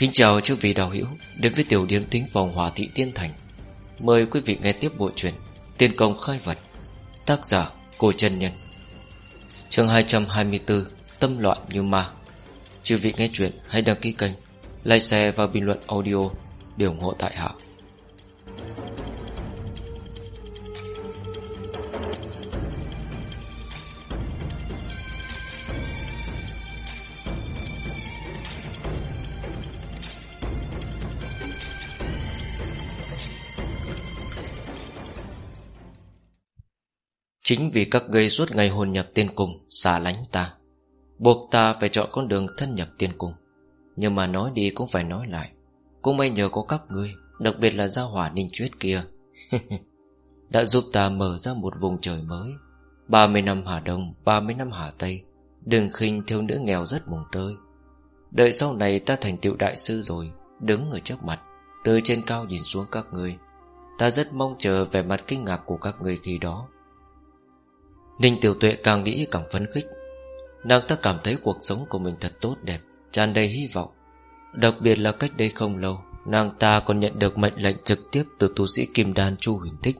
Kính chào chư vị đạo hữu, Đến với tiểu điếm tính phòng hòa thị tiên thành. Mời quý vị nghe tiếp bộ truyện Tiên công khai vật, Tác giả Cô trần Nhân. Chương 224 Tâm loạn như ma. Chư vị nghe chuyện hãy đăng ký kênh, Like share và bình luận audio Để ủng hộ tại hạ. Chính vì các ngươi suốt ngày hồn nhập tiên cung Xả lánh ta. Buộc ta phải chọn con đường thân nhập tiên cung. Nhưng mà nói đi cũng phải nói lại. Cũng may nhờ có các ngươi, Đặc biệt là gia hỏa ninh chuyết kia. Đã giúp ta mở ra một vùng trời mới. 30 năm Hà Đông 30 năm Hà Tây. Đừng khinh thiếu nữ nghèo rất mùng tơi. Đợi sau này ta thành tựu đại sư rồi, Đứng ở trước mặt, Từ trên cao nhìn xuống các ngươi. Ta rất mong chờ vẻ mặt kinh ngạc của các người khi đó. Ninh Tiểu Tuệ càng nghĩ càng phấn khích. Nàng ta cảm thấy cuộc sống của mình thật tốt đẹp, tràn đầy hy vọng. Đặc biệt là cách đây không lâu, Nàng ta còn nhận được mệnh lệnh trực tiếp Từ tu sĩ Kim Đan Chu Huỳnh Thích,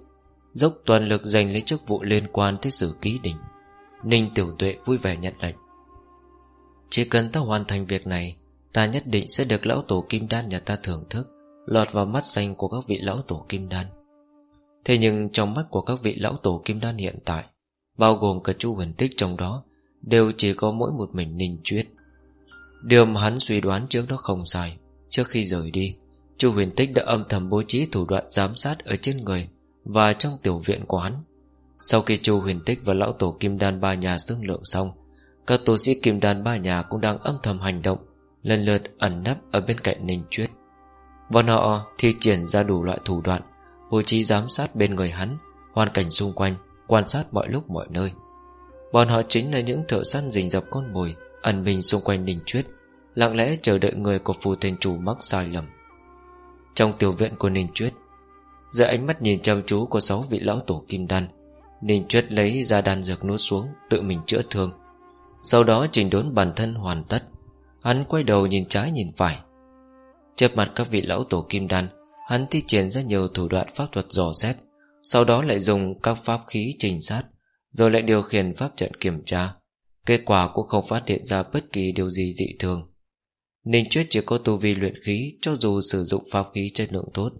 Dốc toàn lực giành lấy chức vụ liên quan Tới sử ký đỉnh Ninh Tiểu Tuệ vui vẻ nhận lệnh. Chỉ cần ta hoàn thành việc này, Ta nhất định sẽ được lão tổ Kim Đan nhà ta thưởng thức, Lọt vào mắt xanh của các vị lão tổ Kim Đan. Thế nhưng trong mắt của các vị lão tổ Kim Đan hiện tại Bao gồm cả chu huyền tích trong đó, Đều chỉ có mỗi một mình Ninh Chuyết. Điều mà hắn suy đoán trước đó không sai. Trước khi rời đi, Chu huyền tích đã âm thầm bố trí thủ đoạn giám sát Ở trên người Và trong tiểu viện của hắn. Sau khi Chu huyền tích và lão tổ kim đan ba nhà thương lượng xong, Các tu sĩ kim đan ba nhà cũng đang âm thầm hành động, Lần lượt ẩn nấp ở bên cạnh Ninh Chuyết. Bọn họ thi triển ra đủ loại thủ đoạn, Bố trí giám sát bên người hắn, Hoàn cảnh xung quanh Quan sát mọi lúc mọi nơi. Bọn họ chính là những thợ săn rình dập con mồi, Ẩn mình xung quanh đình truyết Lặng lẽ chờ đợi người của phù thành chủ mắc sai lầm. Trong tiểu viện của Ninh Chuyết Giữa ánh mắt nhìn chăm chú của sáu vị lão tổ kim đan Ninh Chuyết lấy ra đan dược nuốt xuống, Tự mình chữa thương. Sau đó chỉnh đốn bản thân hoàn tất, Hắn quay đầu nhìn trái nhìn phải. Trước mặt các vị lão tổ kim đan, Hắn thi triển ra nhiều thủ đoạn pháp thuật dò xét sau đó lại dùng các pháp khí trình sát, Rồi lại điều khiển pháp trận kiểm tra. Kết quả cũng không phát hiện ra bất kỳ điều gì dị thường. Ninh Chuyết chỉ có tu vi luyện khí, Cho dù sử dụng pháp khí chất lượng tốt,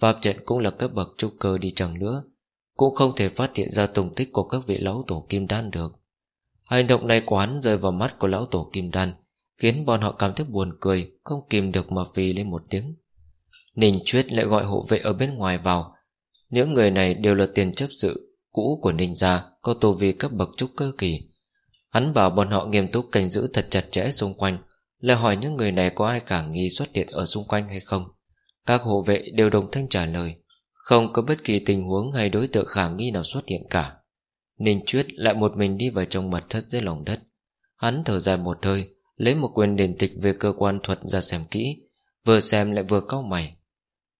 Pháp trận cũng là cấp bậc trúc cơ đi chẳng nữa, Cũng không thể phát hiện ra tùng tích của các vị lão tổ kim đan được. Hành động này của hắn rơi vào mắt của lão tổ kim đan, Khiến bọn họ cảm thấy buồn cười, Không kìm được mà phì lên một tiếng. Ninh Chuyết lại gọi hộ vệ ở bên ngoài vào những người này đều là tiền chấp sự Cũ của Ninh Gia Có tu vi cấp bậc trúc cơ kỳ. Hắn bảo bọn họ nghiêm túc canh giữ thật chặt chẽ xung quanh, Lại hỏi những người này có ai cả nghi xuất hiện ở xung quanh hay không. Các hộ vệ đều đồng thanh trả lời, Không có bất kỳ tình huống hay đối tượng khả nghi nào xuất hiện cả. Ninh Chuyết lại một mình đi vào trong mật thất dưới lòng đất. Hắn thở dài một hơi, Lấy một quyền điển tịch về cơ quan thuật ra xem kỹ, Vừa xem lại vừa cau mày.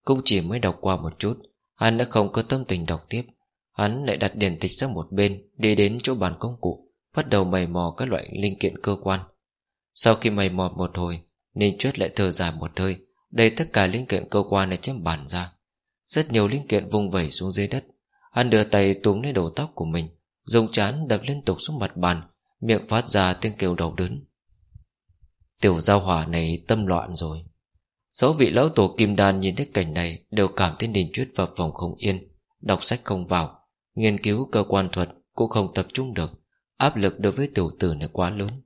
Cũng chỉ mới đọc qua một chút Hắn đã không có tâm tình đọc tiếp. Hắn lại đặt điển tịch sang một bên, Đi đến chỗ bàn công cụ, Bắt đầu mày mò các loại linh kiện cơ quan. Sau khi mày mò một hồi, Ninh Chuyết lại thở dài một hơi Đầy tất cả linh kiện cơ quan này trên bàn ra. Rất nhiều linh kiện vung vẩy xuống dưới đất. Hắn đưa tay túm lên đầu tóc của mình, Dùng chán đập liên tục xuống mặt bàn, Miệng phát ra tiếng kêu đầu đớn. Tiểu giao hỏa này tâm loạn rồi. Sáu vị lão tổ kim đan nhìn thấy cảnh này Đều cảm thấy nền Chuyết vào vòng không yên, Đọc sách không vào. Nghiên cứu cơ quan thuật cũng không tập trung được, Áp lực đối với tiểu tử này quá lớn.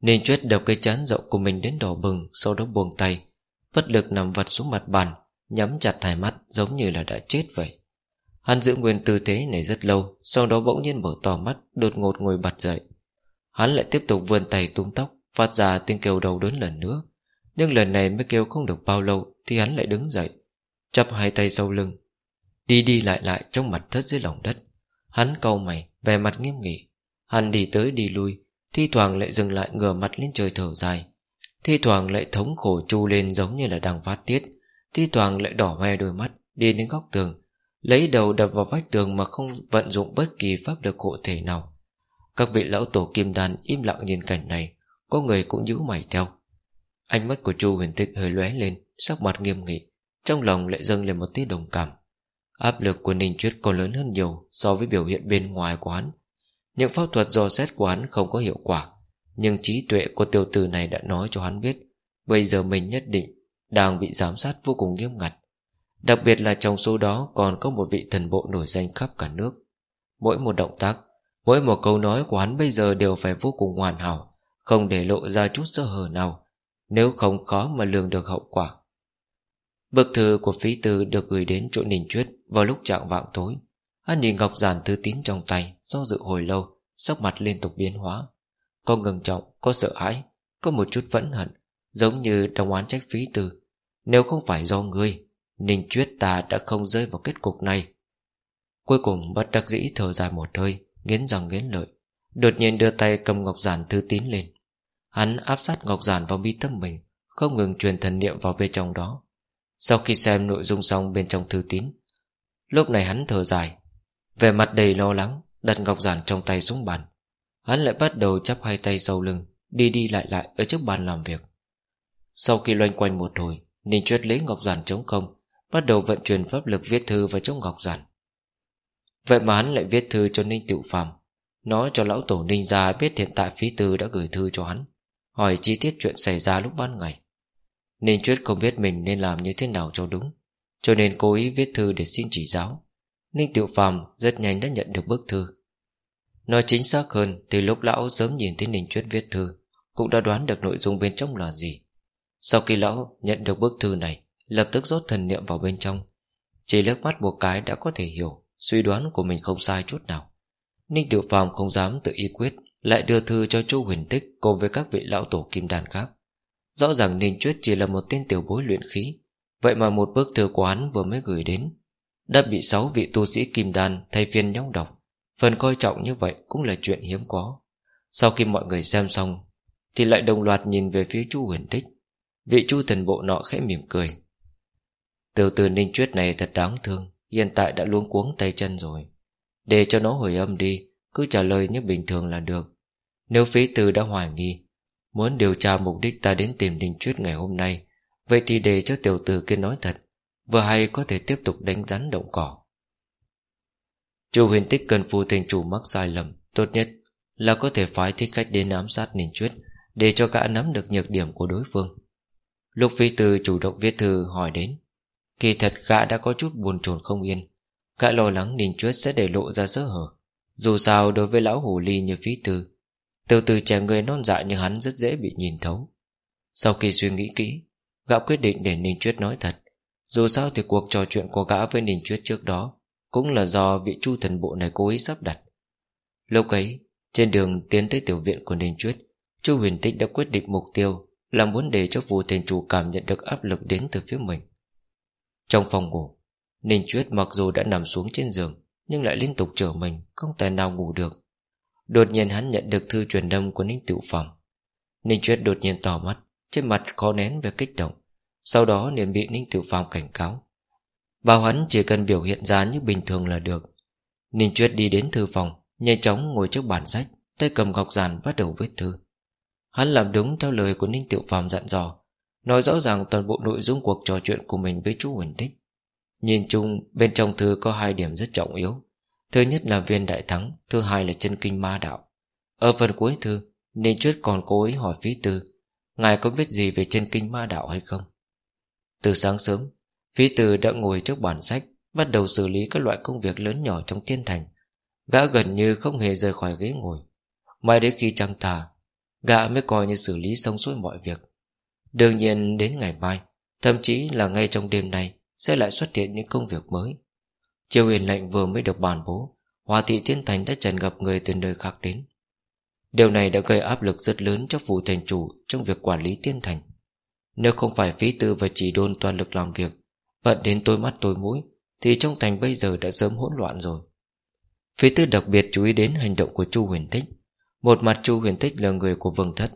Ninh Chuyết đập cây chán rộng của mình đến đỏ bừng, Sau đó buông tay Vất lực nằm vật xuống mặt bàn, Nhắm chặt hai mắt giống như là đã chết vậy. Hắn giữ nguyên tư thế này rất lâu, Sau đó bỗng nhiên mở to mắt, Đột ngột ngồi bật dậy. Hắn lại tiếp tục vươn tay tung tóc, Phát ra tiếng kêu đầu đớn lần nữa nhưng lần này mới kêu không được bao lâu Thì hắn lại đứng dậy, Chắp hai tay sau lưng, Đi đi lại lại trong mặt thất dưới lòng đất. Hắn cau mày Về mặt nghiêm nghị. Hắn đi tới đi lui, Thi thoảng lại dừng lại ngửa mặt lên trời thở dài. Thi thoảng lại thống khổ chu lên giống như là đang phát tiết. Thi thoảng lại đỏ hoe đôi mắt, Đi đến góc tường, Lấy đầu đập vào vách tường mà không vận dụng bất kỳ pháp lực hộ thể nào. Các vị lão tổ kim đàn im lặng nhìn cảnh này, Có người cũng nhíu mày theo. Ánh mắt của chu huyền tích hơi lóe lên, Sắc mặt nghiêm nghị, Trong lòng lại dâng lên một tí đồng cảm. Áp lực của Ninh Chuyết còn lớn hơn nhiều So với biểu hiện bên ngoài của hắn Những pháp thuật dò xét của hắn không có hiệu quả, Nhưng trí tuệ của tiểu tử này đã nói cho hắn biết, Bây giờ mình nhất định Đang bị giám sát vô cùng nghiêm ngặt. Đặc biệt là trong số đó Còn có một vị thần bộ nổi danh khắp cả nước. Mỗi một động tác, Mỗi một câu nói của hắn bây giờ đều phải vô cùng hoàn hảo, Không để lộ ra chút sơ hở nào. Nếu không khó mà lường được hậu quả. Bức thư của phí tư được gửi đến chỗ Ninh Chuyết Vào lúc trạng vạng tối. Hắn nhìn ngọc giản thư tín trong tay Do dự hồi lâu Sắc mặt liên tục biến hóa. Có ngừng trọng, có sợ hãi Có một chút vẫn hận Giống như đồng án trách phí tư. Nếu không phải do ngươi Ninh Chuyết ta đã không rơi vào kết cục này. Cuối cùng bất đắc dĩ thở dài một hơi Nghiến răng nghiến lợi Đột nhiên đưa tay cầm ngọc giản thư tín lên. Hắn áp sát ngọc giản vào mi tâm mình, Không ngừng truyền thần niệm vào bên trong đó. Sau khi xem nội dung xong bên trong thư tín, Lúc này hắn thở dài Về mặt đầy lo lắng, Đặt ngọc giản trong tay xuống bàn. Hắn lại bắt đầu chắp hai tay sau lưng, Đi đi lại lại ở trước bàn làm việc. Sau khi loanh quanh một hồi, Ninh Chuyết lấy ngọc giản chống không, Bắt đầu vận chuyển pháp lực viết thư vào trong ngọc giản. Vậy mà hắn lại viết thư cho Ninh Tiểu Phàm, Nói cho lão tổ Ninh gia biết hiện tại phí tư đã gửi thư cho hắn. Hỏi chi tiết chuyện xảy ra lúc ban ngày. Ninh Chuyết không biết mình nên làm như thế nào cho đúng, Cho nên cố ý viết thư để xin chỉ giáo. Ninh Tiểu Phàm rất nhanh đã nhận được bức thư. Nói chính xác hơn, Thì lúc lão sớm nhìn thấy Ninh Chuyết viết thư, Cũng đã đoán được nội dung bên trong là gì. Sau khi lão nhận được bức thư này, Lập tức rót thần niệm vào bên trong. Chỉ lướt mắt một cái đã có thể hiểu Suy đoán của mình không sai chút nào. Ninh Tiểu Phàm không dám tự ý quyết lại đưa thư cho chu huyền tích Cùng với các vị lão tổ kim đàn khác. Rõ ràng Ninh Chuyết chỉ là một tên tiểu bối luyện khí, Vậy mà một bức thư của hắn vừa mới gửi đến, Đã bị sáu vị tu sĩ kim đan Thay phiên nhau đọc Phần coi trọng như vậy cũng là chuyện hiếm có. Sau khi mọi người xem xong, Thì lại đồng loạt nhìn về phía chu huyền tích. Vị chu thần bộ nọ khẽ mỉm cười. Tiểu tử Ninh Chuyết này thật đáng thương, Hiện tại đã luống cuống tay chân rồi. Để cho nó hồi âm đi, Cứ trả lời như bình thường là được. Nếu phí từ đã hoài nghi, Muốn điều tra mục đích ta đến tìm Ninh Chuyết ngày hôm nay, Vậy thì để cho tiểu tử kia nói thật, Vừa hay có thể tiếp tục đánh rắn động cỏ. Chủ huyền tích cần phù thành chủ mắc sai lầm, Tốt nhất là có thể phái thích khách đến ám sát Ninh Chuyết Để cho cả nắm được nhược điểm của đối phương. Lục phi từ chủ động viết thư hỏi đến, Kỳ thật gã đã có chút buồn chồn không yên. Gã lo lắng Ninh Chuyết sẽ để lộ ra sơ hở. Dù sao đối với lão hủ ly như phí tư từ từ trẻ người non dạ nhưng hắn rất dễ bị nhìn thấu. Sau khi suy nghĩ kỹ, Gã quyết định để Ninh Chuyết nói thật. Dù sao thì cuộc trò chuyện của gã với Ninh Chuyết trước đó Cũng là do vị chu thần bộ này cố ý sắp đặt. Lúc ấy, Trên đường tiến tới tiểu viện của Ninh Chuyết Chu huyền tích đã quyết định mục tiêu Là muốn để cho vụ thành chủ cảm nhận được áp lực đến từ phía mình. Trong phòng ngủ, Ninh Chuyết mặc dù đã nằm xuống trên giường Nhưng lại liên tục trở mình, Không thể nào ngủ được. Đột nhiên hắn nhận được thư truyền đông của Ninh Tiểu Phạm Ninh Chuyết đột nhiên tỏ mắt, Trên mặt khó nén về kích động. Sau đó liền bị Ninh Tiểu Phạm cảnh cáo. Bảo hắn chỉ cần biểu hiện ra như bình thường là được. Ninh Chuyết đi đến thư phòng, Nhanh chóng ngồi trước bản sách, Tay cầm gọc giàn bắt đầu viết thư. Hắn làm đúng theo lời của Ninh Tiểu Phàm dặn dò, Nói rõ ràng toàn bộ nội dung cuộc trò chuyện của mình với chú Huỳnh Tích. Nhìn chung, bên trong thư có hai điểm rất trọng yếu. Thứ nhất là viên đại thắng, Thứ hai là chân kinh ma đạo. Ở phần cuối thư, Ninh Chuyết còn cố ý hỏi phí tư, Ngài có biết gì về chân kinh ma đạo hay không? Từ sáng sớm, Phí tư đã ngồi trước bản sách, Bắt đầu xử lý các loại công việc lớn nhỏ trong thiên thành. Gã gần như không hề rời khỏi ghế ngồi. Mãi đến khi trăng tà, Gã mới coi như xử lý xong xuôi mọi việc. Đương nhiên đến ngày mai, Thậm chí là ngay trong đêm nay, Sẽ lại xuất hiện những công việc mới. Triều huyền lệnh vừa mới được bàn bố, Hòa thị thiên thành đã trần gặp người từ nơi khác đến. Điều này đã gây áp lực rất lớn cho phủ thành chủ Trong việc quản lý tiên thành. Nếu không phải phí tư và chỉ đôn toàn lực làm việc Bận đến tôi mắt tôi mũi, Thì trong thành bây giờ đã sớm hỗn loạn rồi. Phí tư đặc biệt chú ý đến hành động của Chu huyền tích. Một mặt Chu huyền tích là người của vương thất,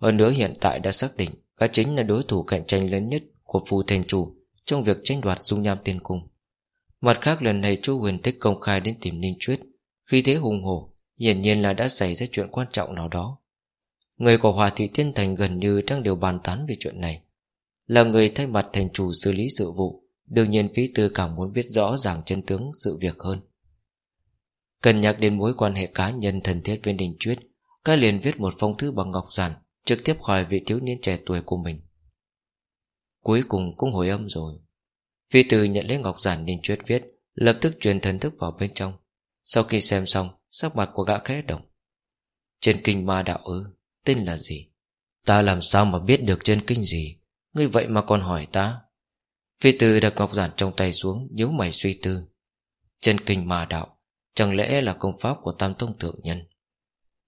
Hơn nữa hiện tại đã xác định Gã chính là đối thủ cạnh tranh lớn nhất Của phù thành chủ Trong việc tranh đoạt dung nham tiên cung. Mặt khác lần này chu huyền tích công khai đến tìm Ninh Chuyết. Khi thế hùng hổ, Hiển nhiên là đã xảy ra chuyện quan trọng nào đó. Người của Hòa Thị Tiên Thành gần như đang đều bàn tán về chuyện này. Là người thay mặt thành chủ xử lý sự vụ, Đương nhiên phí tư càng muốn biết rõ ràng chân tướng sự việc hơn. Cần nhắc đến mối quan hệ cá nhân thân thiết với Đình Chuyết Các liền viết một phong thư bằng ngọc giản, Trực tiếp hỏi vị thiếu niên trẻ tuổi của mình. Cuối cùng cũng hồi âm rồi. Phi từ nhận lấy ngọc giản nên Chuyết viết, Lập tức truyền thần thức vào bên trong. Sau khi xem xong, Sắc mặt của gã khẽ động. Trên kinh ma đạo ư, Tên là gì? Ta làm sao mà biết được trên kinh gì? Ngươi vậy mà còn hỏi ta? Phi từ đặt ngọc giản trong tay xuống, nhíu mày suy tư. Chân kinh ma đạo, Chẳng lẽ là công pháp của Tam Tông Thượng Nhân?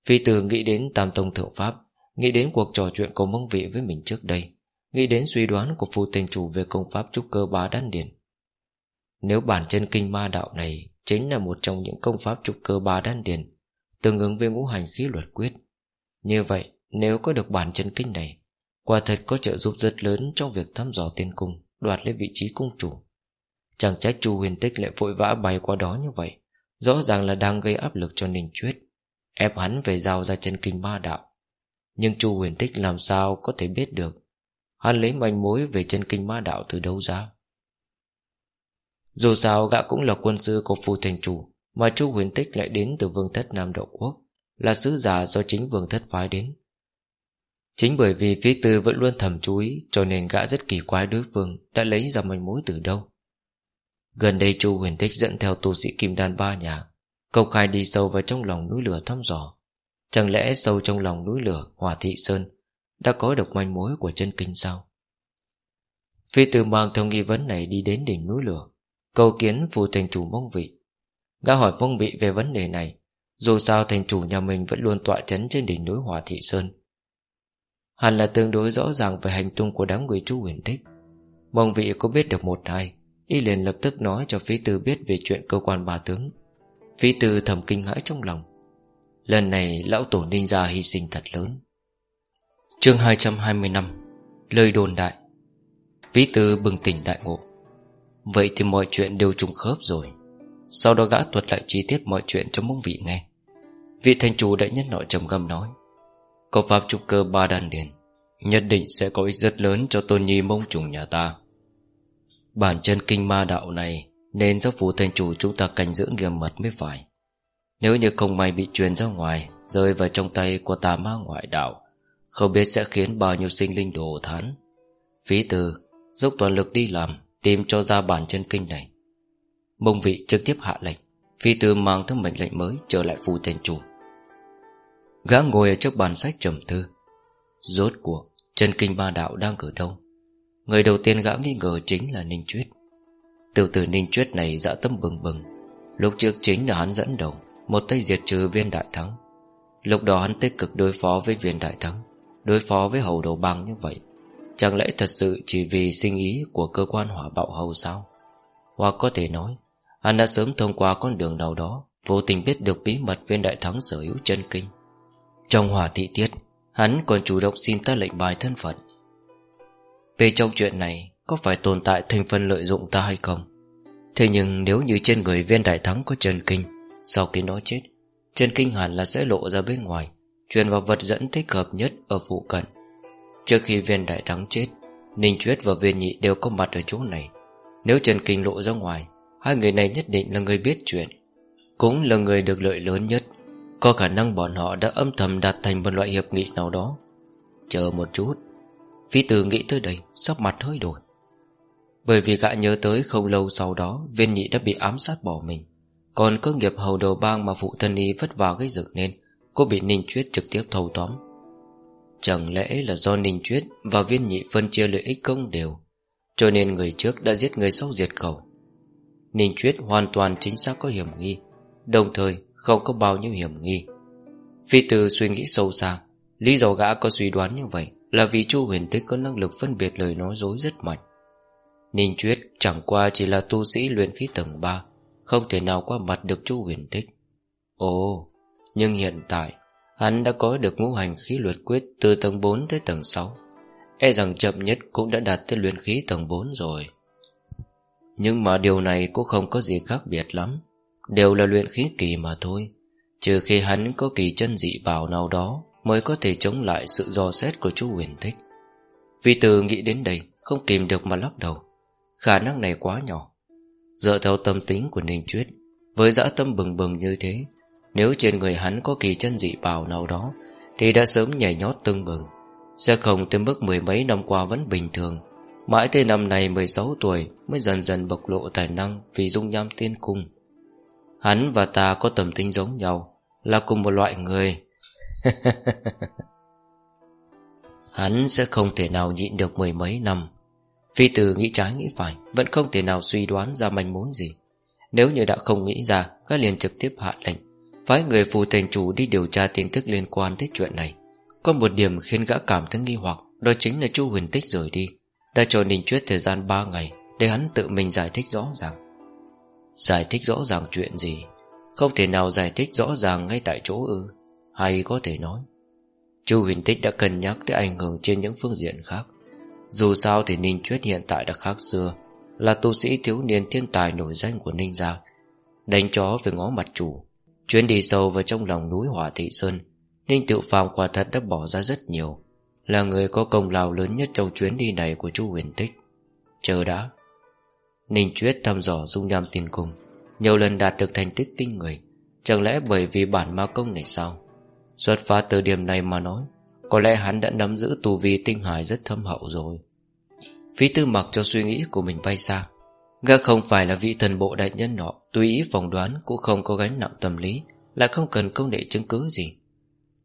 Phi từ nghĩ đến Tam Tông Thượng Pháp, Nghĩ đến cuộc trò chuyện của mông vị với mình trước đây. Nghĩ đến suy đoán của phu tình chủ Về công pháp trúc cơ bá đan điển Nếu bản chân kinh ma đạo này Chính là một trong những công pháp trúc cơ bá đan điển Tương ứng với ngũ hành khí luật quyết, Như vậy nếu có được bản chân kinh này, Quả thật có trợ giúp rất lớn Trong việc thăm dò tiên cung, Đoạt lấy vị trí cung chủ. Chẳng trách chu huyền tích lại vội vã bay qua đó như vậy, Rõ ràng là đang gây áp lực cho Ninh Chuyết, Ép hắn phải giao ra chân kinh ma đạo. Nhưng chu huyền tích làm sao có thể biết được Hắn lấy manh mối về chân kinh ma đạo từ đâu ra? Dù sao, gã cũng là quân sư của phù thành chủ, Mà chu huyền tích lại đến từ vương thất Nam Đậu Quốc, Là sứ giả do chính vương thất phái đến. Chính bởi vì phía tư vẫn luôn thầm chú ý, Cho nên gã rất kỳ quái đối phương Đã lấy ra manh mối từ đâu. Gần đây chu huyền tích dẫn theo tu sĩ kim đan ba nhà, Công khai đi sâu vào trong lòng núi lửa thăm dò. Chẳng lẽ sâu trong lòng núi lửa hòa thị sơn đã có được manh mối của chân kinh sao? Phi tử mang theo nghi vấn này đi đến đỉnh núi lửa, Cầu kiến phù thành chủ mông vị. Gã hỏi mông vị về vấn đề này, Dù sao thành chủ nhà mình vẫn luôn tọa chấn trên đỉnh núi Hỏa thị sơn. Hẳn là tương đối rõ ràng về hành tung của đám người chú huyền tích Mong vị có biết được một hai, Y liền lập tức nói cho phí tư biết về chuyện cơ quan bà tướng. Phí tư thầm kinh hãi trong lòng. Lần này, lão tổ ninh gia hy sinh thật lớn chương 225 Lời đồn đại. Ví tư bừng tỉnh đại ngộ. Vậy thì mọi chuyện đều trùng khớp rồi. Sau đó gã thuật lại chi tiết mọi chuyện cho mông vị nghe. Vị thành chủ đại nhân nội trầm ngâm nói, có pháp trúc cơ ba đan điền, Nhất định sẽ có ích rất lớn cho tôn nhi mông trùng nhà ta. Bản chân kinh ma đạo này Nên giáo phủ thành chủ chúng ta cảnh giữ nghiêm mật mới phải. Nếu như không may bị truyền ra ngoài, Rơi vào trong tay của tà ma ngoại đạo không biết sẽ khiến bao nhiêu sinh linh đổ thán. Phí từ Dốc toàn lực đi làm, Tìm cho ra bản chân kinh này. Mông vị trực tiếp hạ lệnh Phi từ mang theo mệnh lệnh mới trở lại phủ thành chủ. Gã ngồi ở trước bàn sách trầm tư. Rốt cuộc, Chân kinh ba đạo đang ở đâu? Người đầu tiên gã nghi ngờ chính là Ninh Chuyết. Từ từ Ninh Chuyết này dã tâm bừng bừng. Lúc trước chính là hắn dẫn đầu, Một tay diệt trừ viên đại thắng. Lúc đó hắn tích cực đối phó với viên đại thắng. Đối phó với hầu đầu băng như vậy, Chẳng lẽ thật sự chỉ vì sinh ý Của cơ quan hỏa bạo hầu sao? Hoặc có thể nói, Hắn đã sớm thông qua con đường nào đó, Vô tình biết được bí mật viên đại thắng sở hữu chân kinh. Trong hỏa thị tiết, Hắn còn chủ động xin ta lệnh bài thân phận. Về trong chuyện này, Có phải tồn tại thành phần lợi dụng ta hay không? Thế nhưng nếu như trên người viên đại thắng có chân kinh, Sau khi nó chết, Chân kinh hẳn là sẽ lộ ra bên ngoài. Truyền vào vật dẫn thích hợp nhất ở phụ cận. Trước khi viên đại thắng chết, Ninh Chuyết và viên nhị đều có mặt ở chỗ này. Nếu trần kinh lộ ra ngoài, Hai người này nhất định là người biết chuyện. Cũng là người được lợi lớn nhất. Có khả năng bọn họ đã âm thầm đạt thành một loại hiệp nghị nào đó. Chờ một chút. Phi tử nghĩ tới đây Sắp mặt hơi đổi. Bởi vì gã nhớ tới không lâu sau đó, Viên nhị đã bị ám sát bỏ mình. Còn cơ nghiệp hầu đầu bang mà phụ thân y vất vả gây dựng nên. Cô bị Ninh Chuyết trực tiếp thâu tóm. Chẳng lẽ là do Ninh Chuyết Và viên nhị phân chia lợi ích công đều, Cho nên người trước đã giết người sau diệt khẩu? Ninh Chuyết hoàn toàn chính xác có hiểm nghi, Đồng thời không có bao nhiêu hiểm nghi. Phi từ suy nghĩ sâu xa, Lý do gã có suy đoán như vậy Là vì chu huyền tích có năng lực phân biệt lời nói dối rất mạnh. Ninh Chuyết chẳng qua chỉ là tu sĩ luyện khí tầng 3 Không thể nào qua mặt được chu huyền tích. Ồ nhưng hiện tại, Hắn đã có được ngũ hành khí luật quyết Từ tầng 4 tới tầng 6 E rằng chậm nhất cũng đã đạt tới luyện khí tầng 4 rồi. Nhưng mà điều này cũng không có gì khác biệt lắm. Đều là luyện khí kỳ mà thôi. Trừ khi hắn có kỳ chân dị bảo nào đó Mới có thể chống lại sự dò xét của chú huyền thích Vì từ nghĩ đến đây, Không kìm được mà lắc đầu. Khả năng này quá nhỏ. Dựa theo tâm tính của Ninh Chuyết Với dã tâm bừng bừng như thế nếu trên người hắn có kỳ chân dị bào nào đó, Thì đã sớm nhảy nhót tưng bừng Sẽ không tới mức mười mấy năm qua vẫn bình thường. Mãi tới năm này 16 tuổi Mới dần dần bộc lộ tài năng Vì dung nham tiên cung. Hắn và ta có tầm tính giống nhau, Là cùng một loại người. Hắn sẽ không thể nào nhịn được mười mấy năm. Phi tử nghĩ trái nghĩ phải, Vẫn không thể nào suy đoán ra manh mối gì. Nếu như đã không nghĩ ra, Các liền trực tiếp hạ lệnh. Phái người phù thành chủ đi điều tra tin tức liên quan tới chuyện này. Có một điểm khiến gã cảm thấy nghi hoặc, Đó chính là chu huyền tích rời đi. Đã cho Ninh Chuyết thời gian 3 ngày Để hắn tự mình giải thích rõ ràng. Giải thích rõ ràng chuyện gì? Không thể nào giải thích rõ ràng ngay tại chỗ ư? Hay có thể nói Chu huyền tích đã cân nhắc tới ảnh hưởng trên những phương diện khác. Dù sao thì Ninh Chuyết hiện tại đã khác xưa, Là tu sĩ thiếu niên thiên tài nổi danh của Ninh Gia, Đánh chó về ngó mặt chủ. Chuyến đi sâu vào trong lòng núi Hỏa Thị Sơn, Ninh Tự Phàm quả thật đã bỏ ra rất nhiều, Là người có công lao lớn nhất trong chuyến đi này của chú huyền tích. Chờ đã. Ninh Chuyết thăm dò dung nham tiền cung, Nhiều lần đạt được thành tích kinh người, Chẳng lẽ bởi vì bản ma công này sao? Xuất phát từ điểm này mà nói, có lẽ hắn đã nắm giữ tù vi tinh hải rất thâm hậu rồi. Phí tư mặc cho suy nghĩ của mình bay xa Gã không phải là vị thần bộ đại nhân nọ, Tùy ý phỏng đoán cũng không có gánh nặng tâm lý Lại không cần công nghệ chứng cứ gì.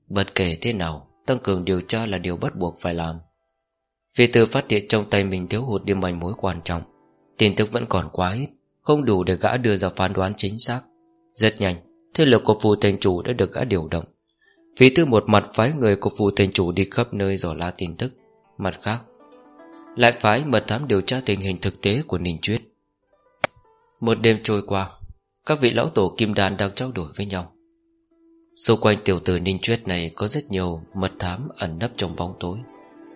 Bất kể thế nào, Tăng cường điều tra là điều bắt buộc phải làm. Vì từ phát hiện trong tay mình thiếu hụt điểm manh mối quan trọng, Tin tức vẫn còn quá ít, Không đủ để gã đưa ra phán đoán chính xác. Rất nhanh, Thế lực của phù thành chủ đã được gã điều động. Phí tư một mặt phái người của phù thành chủ đi khắp nơi dò la tin tức. Mặt khác, Lại phái mật thám điều tra tình hình thực tế của Ninh Chuyết. Một đêm trôi qua, Các vị lão tổ kim đàn đang trao đổi với nhau. Xung quanh tiểu tử Ninh truyết này Có rất nhiều mật thám ẩn nấp trong bóng tối.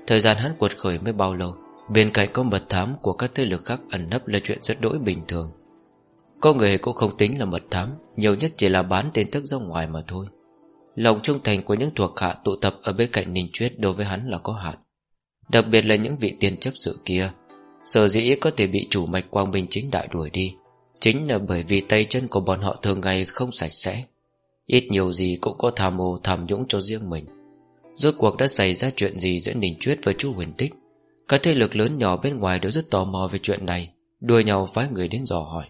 Thời gian hắn cuột khởi mới bao lâu, Bên cạnh có mật thám của các thế lực khác ẩn nấp là chuyện rất đỗi bình thường. Có người cũng không tính là mật thám, Nhiều nhất chỉ là bán tin tức ra ngoài mà thôi. Lòng trung thành của những thuộc hạ tụ tập Ở bên cạnh Ninh Chuyết đối với hắn là có hạn. Đặc biệt là những vị tiền chấp sự kia, Sở dĩ có thể bị chủ mạch quang minh chính đại đuổi đi. Chính là bởi vì tay chân của bọn họ thường ngày không sạch sẽ, Ít nhiều gì cũng có tham mô tham nhũng cho riêng mình. Rốt cuộc đã xảy ra chuyện gì giữa Ninh Chuyết và chu huyền tích? Các thế lực lớn nhỏ bên ngoài đều rất tò mò về chuyện này, đua nhau phái người đến dò hỏi.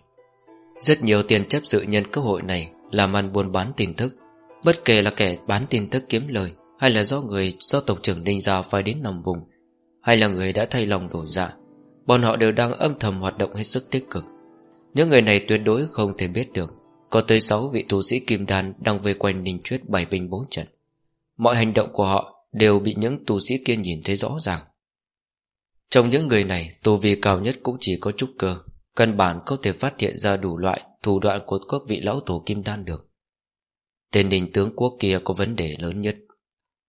Rất nhiều tiền chấp sự nhân cơ hội này Làm ăn buôn bán tin tức, Bất kể là kẻ bán tin tức kiếm lời Hay là do người, do tộc trưởng Đinh gia phải đến nằm vùng, Hay là người đã thay lòng đổi dạ Bọn họ đều đang âm thầm hoạt động hết sức tích cực. Những người này tuyệt đối không thể biết được. Có tới 6 vị tu sĩ kim đan Đang vây quanh Ninh Chuyết bảy binh bốn trận. Mọi hành động của họ Đều bị những tu sĩ kia nhìn thấy rõ ràng. Trong những người này, Tu vi cao nhất cũng chỉ có trúc cơ. Căn bản có thể phát hiện ra đủ loại Thủ đoạn của các vị lão tổ kim đan được. Tên đình tướng quốc kia có vấn đề lớn nhất.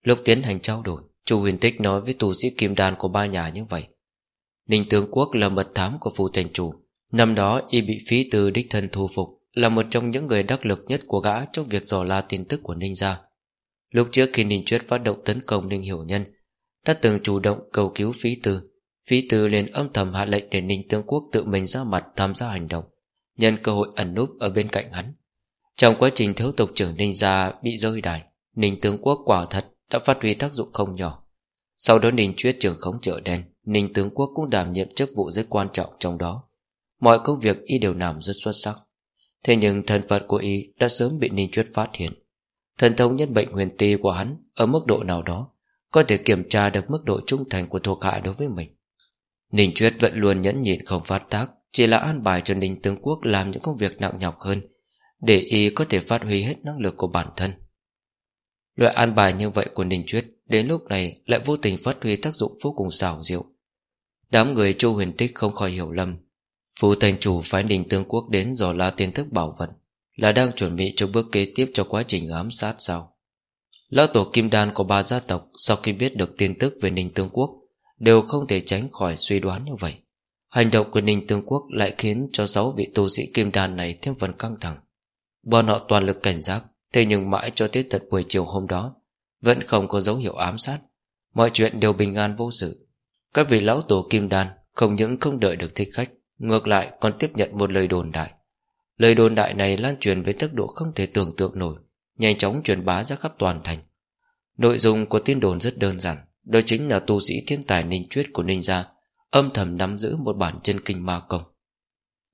Lúc tiến hành trao đổi, Chu huyền tích nói với tù sĩ kim đan của ba nhà như vậy. Ninh tướng quốc là mật thám của phù thành chủ. Năm đó, y bị phí từ đích thân thu phục, Là một trong những người đắc lực nhất của gã Trong việc dò la tin tức của Ninh gia. Lúc trước khi Ninh Chuyết phát động tấn công Ninh Hiểu Nhân, Đã từng chủ động cầu cứu phí từ Phí từ liền âm thầm hạ lệnh để Ninh tướng quốc tự mình ra mặt tham gia hành động, Nhân cơ hội ẩn núp ở bên cạnh hắn. Trong quá trình thiếu tộc trưởng Ninh Gia bị rơi đài, Ninh tướng quốc quả thật đã phát huy tác dụng không nhỏ. Sau đó Ninh Chuyết trưởng khống chợ đen, Ninh tướng quốc cũng đảm nhiệm chức vụ rất quan trọng trong đó. Mọi công việc y đều làm rất xuất sắc Thế nhưng thân phận của y đã sớm bị Ninh Chuyết phát hiện Thần thông nhân bệnh huyền ti của hắn Ở mức độ nào đó Có thể kiểm tra được mức độ trung thành của thuộc hạ đối với mình Ninh Chuyết vẫn luôn nhẫn nhịn không phát tác, Chỉ là an bài cho Ninh Tướng Quốc làm những công việc nặng nhọc hơn để y có thể phát huy hết năng lực của bản thân. Loại an bài như vậy của Ninh Chuyết đến lúc này lại vô tình phát huy tác dụng vô cùng xảo diệu. Đám người Chu Huyền Tích không khỏi hiểu lầm. Phủ thành chủ phái đình Tướng Quốc đến dò la tin thức bảo vật, là đang chuẩn bị cho bước kế tiếp cho quá trình ám sát sau. Lão tổ Kim Đan của ba gia tộc, sau khi biết được tin tức về Ninh Tướng Quốc, đều không thể tránh khỏi suy đoán như vậy. Hành động của Ninh Tướng Quốc lại khiến cho sáu vị tu sĩ Kim Đan này thêm phần căng thẳng. Bọn họ toàn lực cảnh giác, Thế nhưng mãi cho tới tận buổi chiều hôm đó, Vẫn không có dấu hiệu ám sát Mọi chuyện đều bình an vô sự Các vị lão tổ kim đan Không những không đợi được thích khách Ngược lại còn tiếp nhận một lời đồn đại. Lời đồn đại này lan truyền với tốc độ không thể tưởng tượng nổi, Nhanh chóng truyền bá ra khắp toàn thành. Nội dung của tin đồn rất đơn giản, Đó chính là tu sĩ thiên tài ninh Tuyết của ninh gia Âm thầm nắm giữ một bản chân kinh ma công.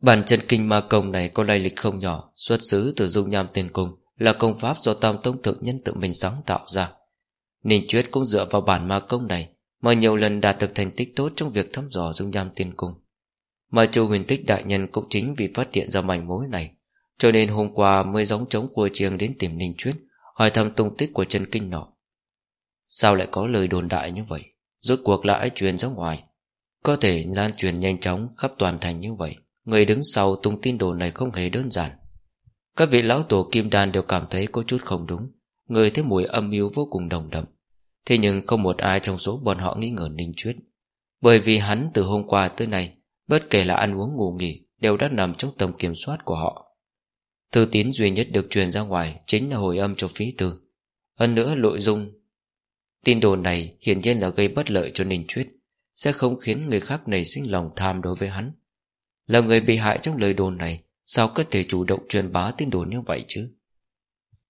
Bản chân kinh ma công này có lai lịch không nhỏ, Xuất xứ từ dung nham tiên cung, Là công pháp do tam tông thượng nhân tự mình sáng tạo ra. Ninh Tuyết cũng dựa vào bản ma công này Mà nhiều lần đạt được thành tích tốt Trong việc thăm dò dung nham tiên cung. Mà chu huyền tích đại nhân cũng chính vì phát hiện ra mảnh mối này. Cho nên hôm qua mới giống chống cua chiêng đến tìm Ninh chuyết, Hỏi thăm tung tích của chân kinh nọ. Sao lại có lời đồn đại như vậy? Rốt cuộc là ai truyền ra ngoài? Có thể lan truyền nhanh chóng khắp toàn thành như vậy, Người đứng sau tung tin đồn này không hề đơn giản. Các vị lão tổ kim đan đều cảm thấy có chút không đúng, Người thấy mùi âm mưu vô cùng đồng đậm. Thế nhưng không một ai trong số bọn họ nghi ngờ Ninh Chuyết. Bởi vì hắn từ hôm qua tới nay Bất kể là ăn uống, ngủ, nghỉ, Đều đã nằm trong tầm kiểm soát của họ. Thư tín duy nhất được truyền ra ngoài Chính là hồi âm cho phí tư. Hơn nữa, nội dung Tin đồn này hiển nhiên là gây bất lợi cho Ninh Chuyết, Sẽ không khiến người khác nảy sinh lòng tham đối với hắn. Là người bị hại trong lời đồn này, Sao có thể chủ động truyền bá tin đồn như vậy chứ?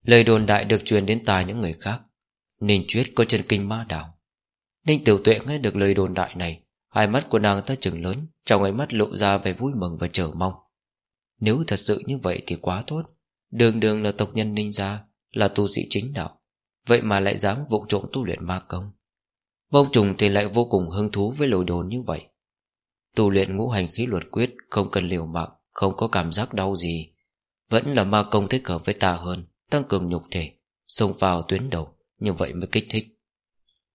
Lời đồn đại được truyền đến tai những người khác. Ninh Chuyết có chân kinh ma đảo Ninh Tiểu Tuệ nghe được lời đồn đại này Hai mắt của nàng ta chừng lớn, Trong ánh mắt lộ ra vẻ vui mừng và chờ mong. Nếu thật sự như vậy thì quá tốt. Đường đường là tộc nhân Ninh gia, Là tu sĩ chính đạo. Vậy mà lại dám vụ trộm tu luyện ma công. Bông trùng thì lại vô cùng hứng thú với lồi đồn như vậy. Tu luyện ngũ hành khí luật quyết, Không cần liều mạng, Không có cảm giác đau gì. Vẫn là ma công thích hợp với ta hơn, Tăng cường nhục thể, Xông vào tuyến đầu, Như vậy mới kích thích.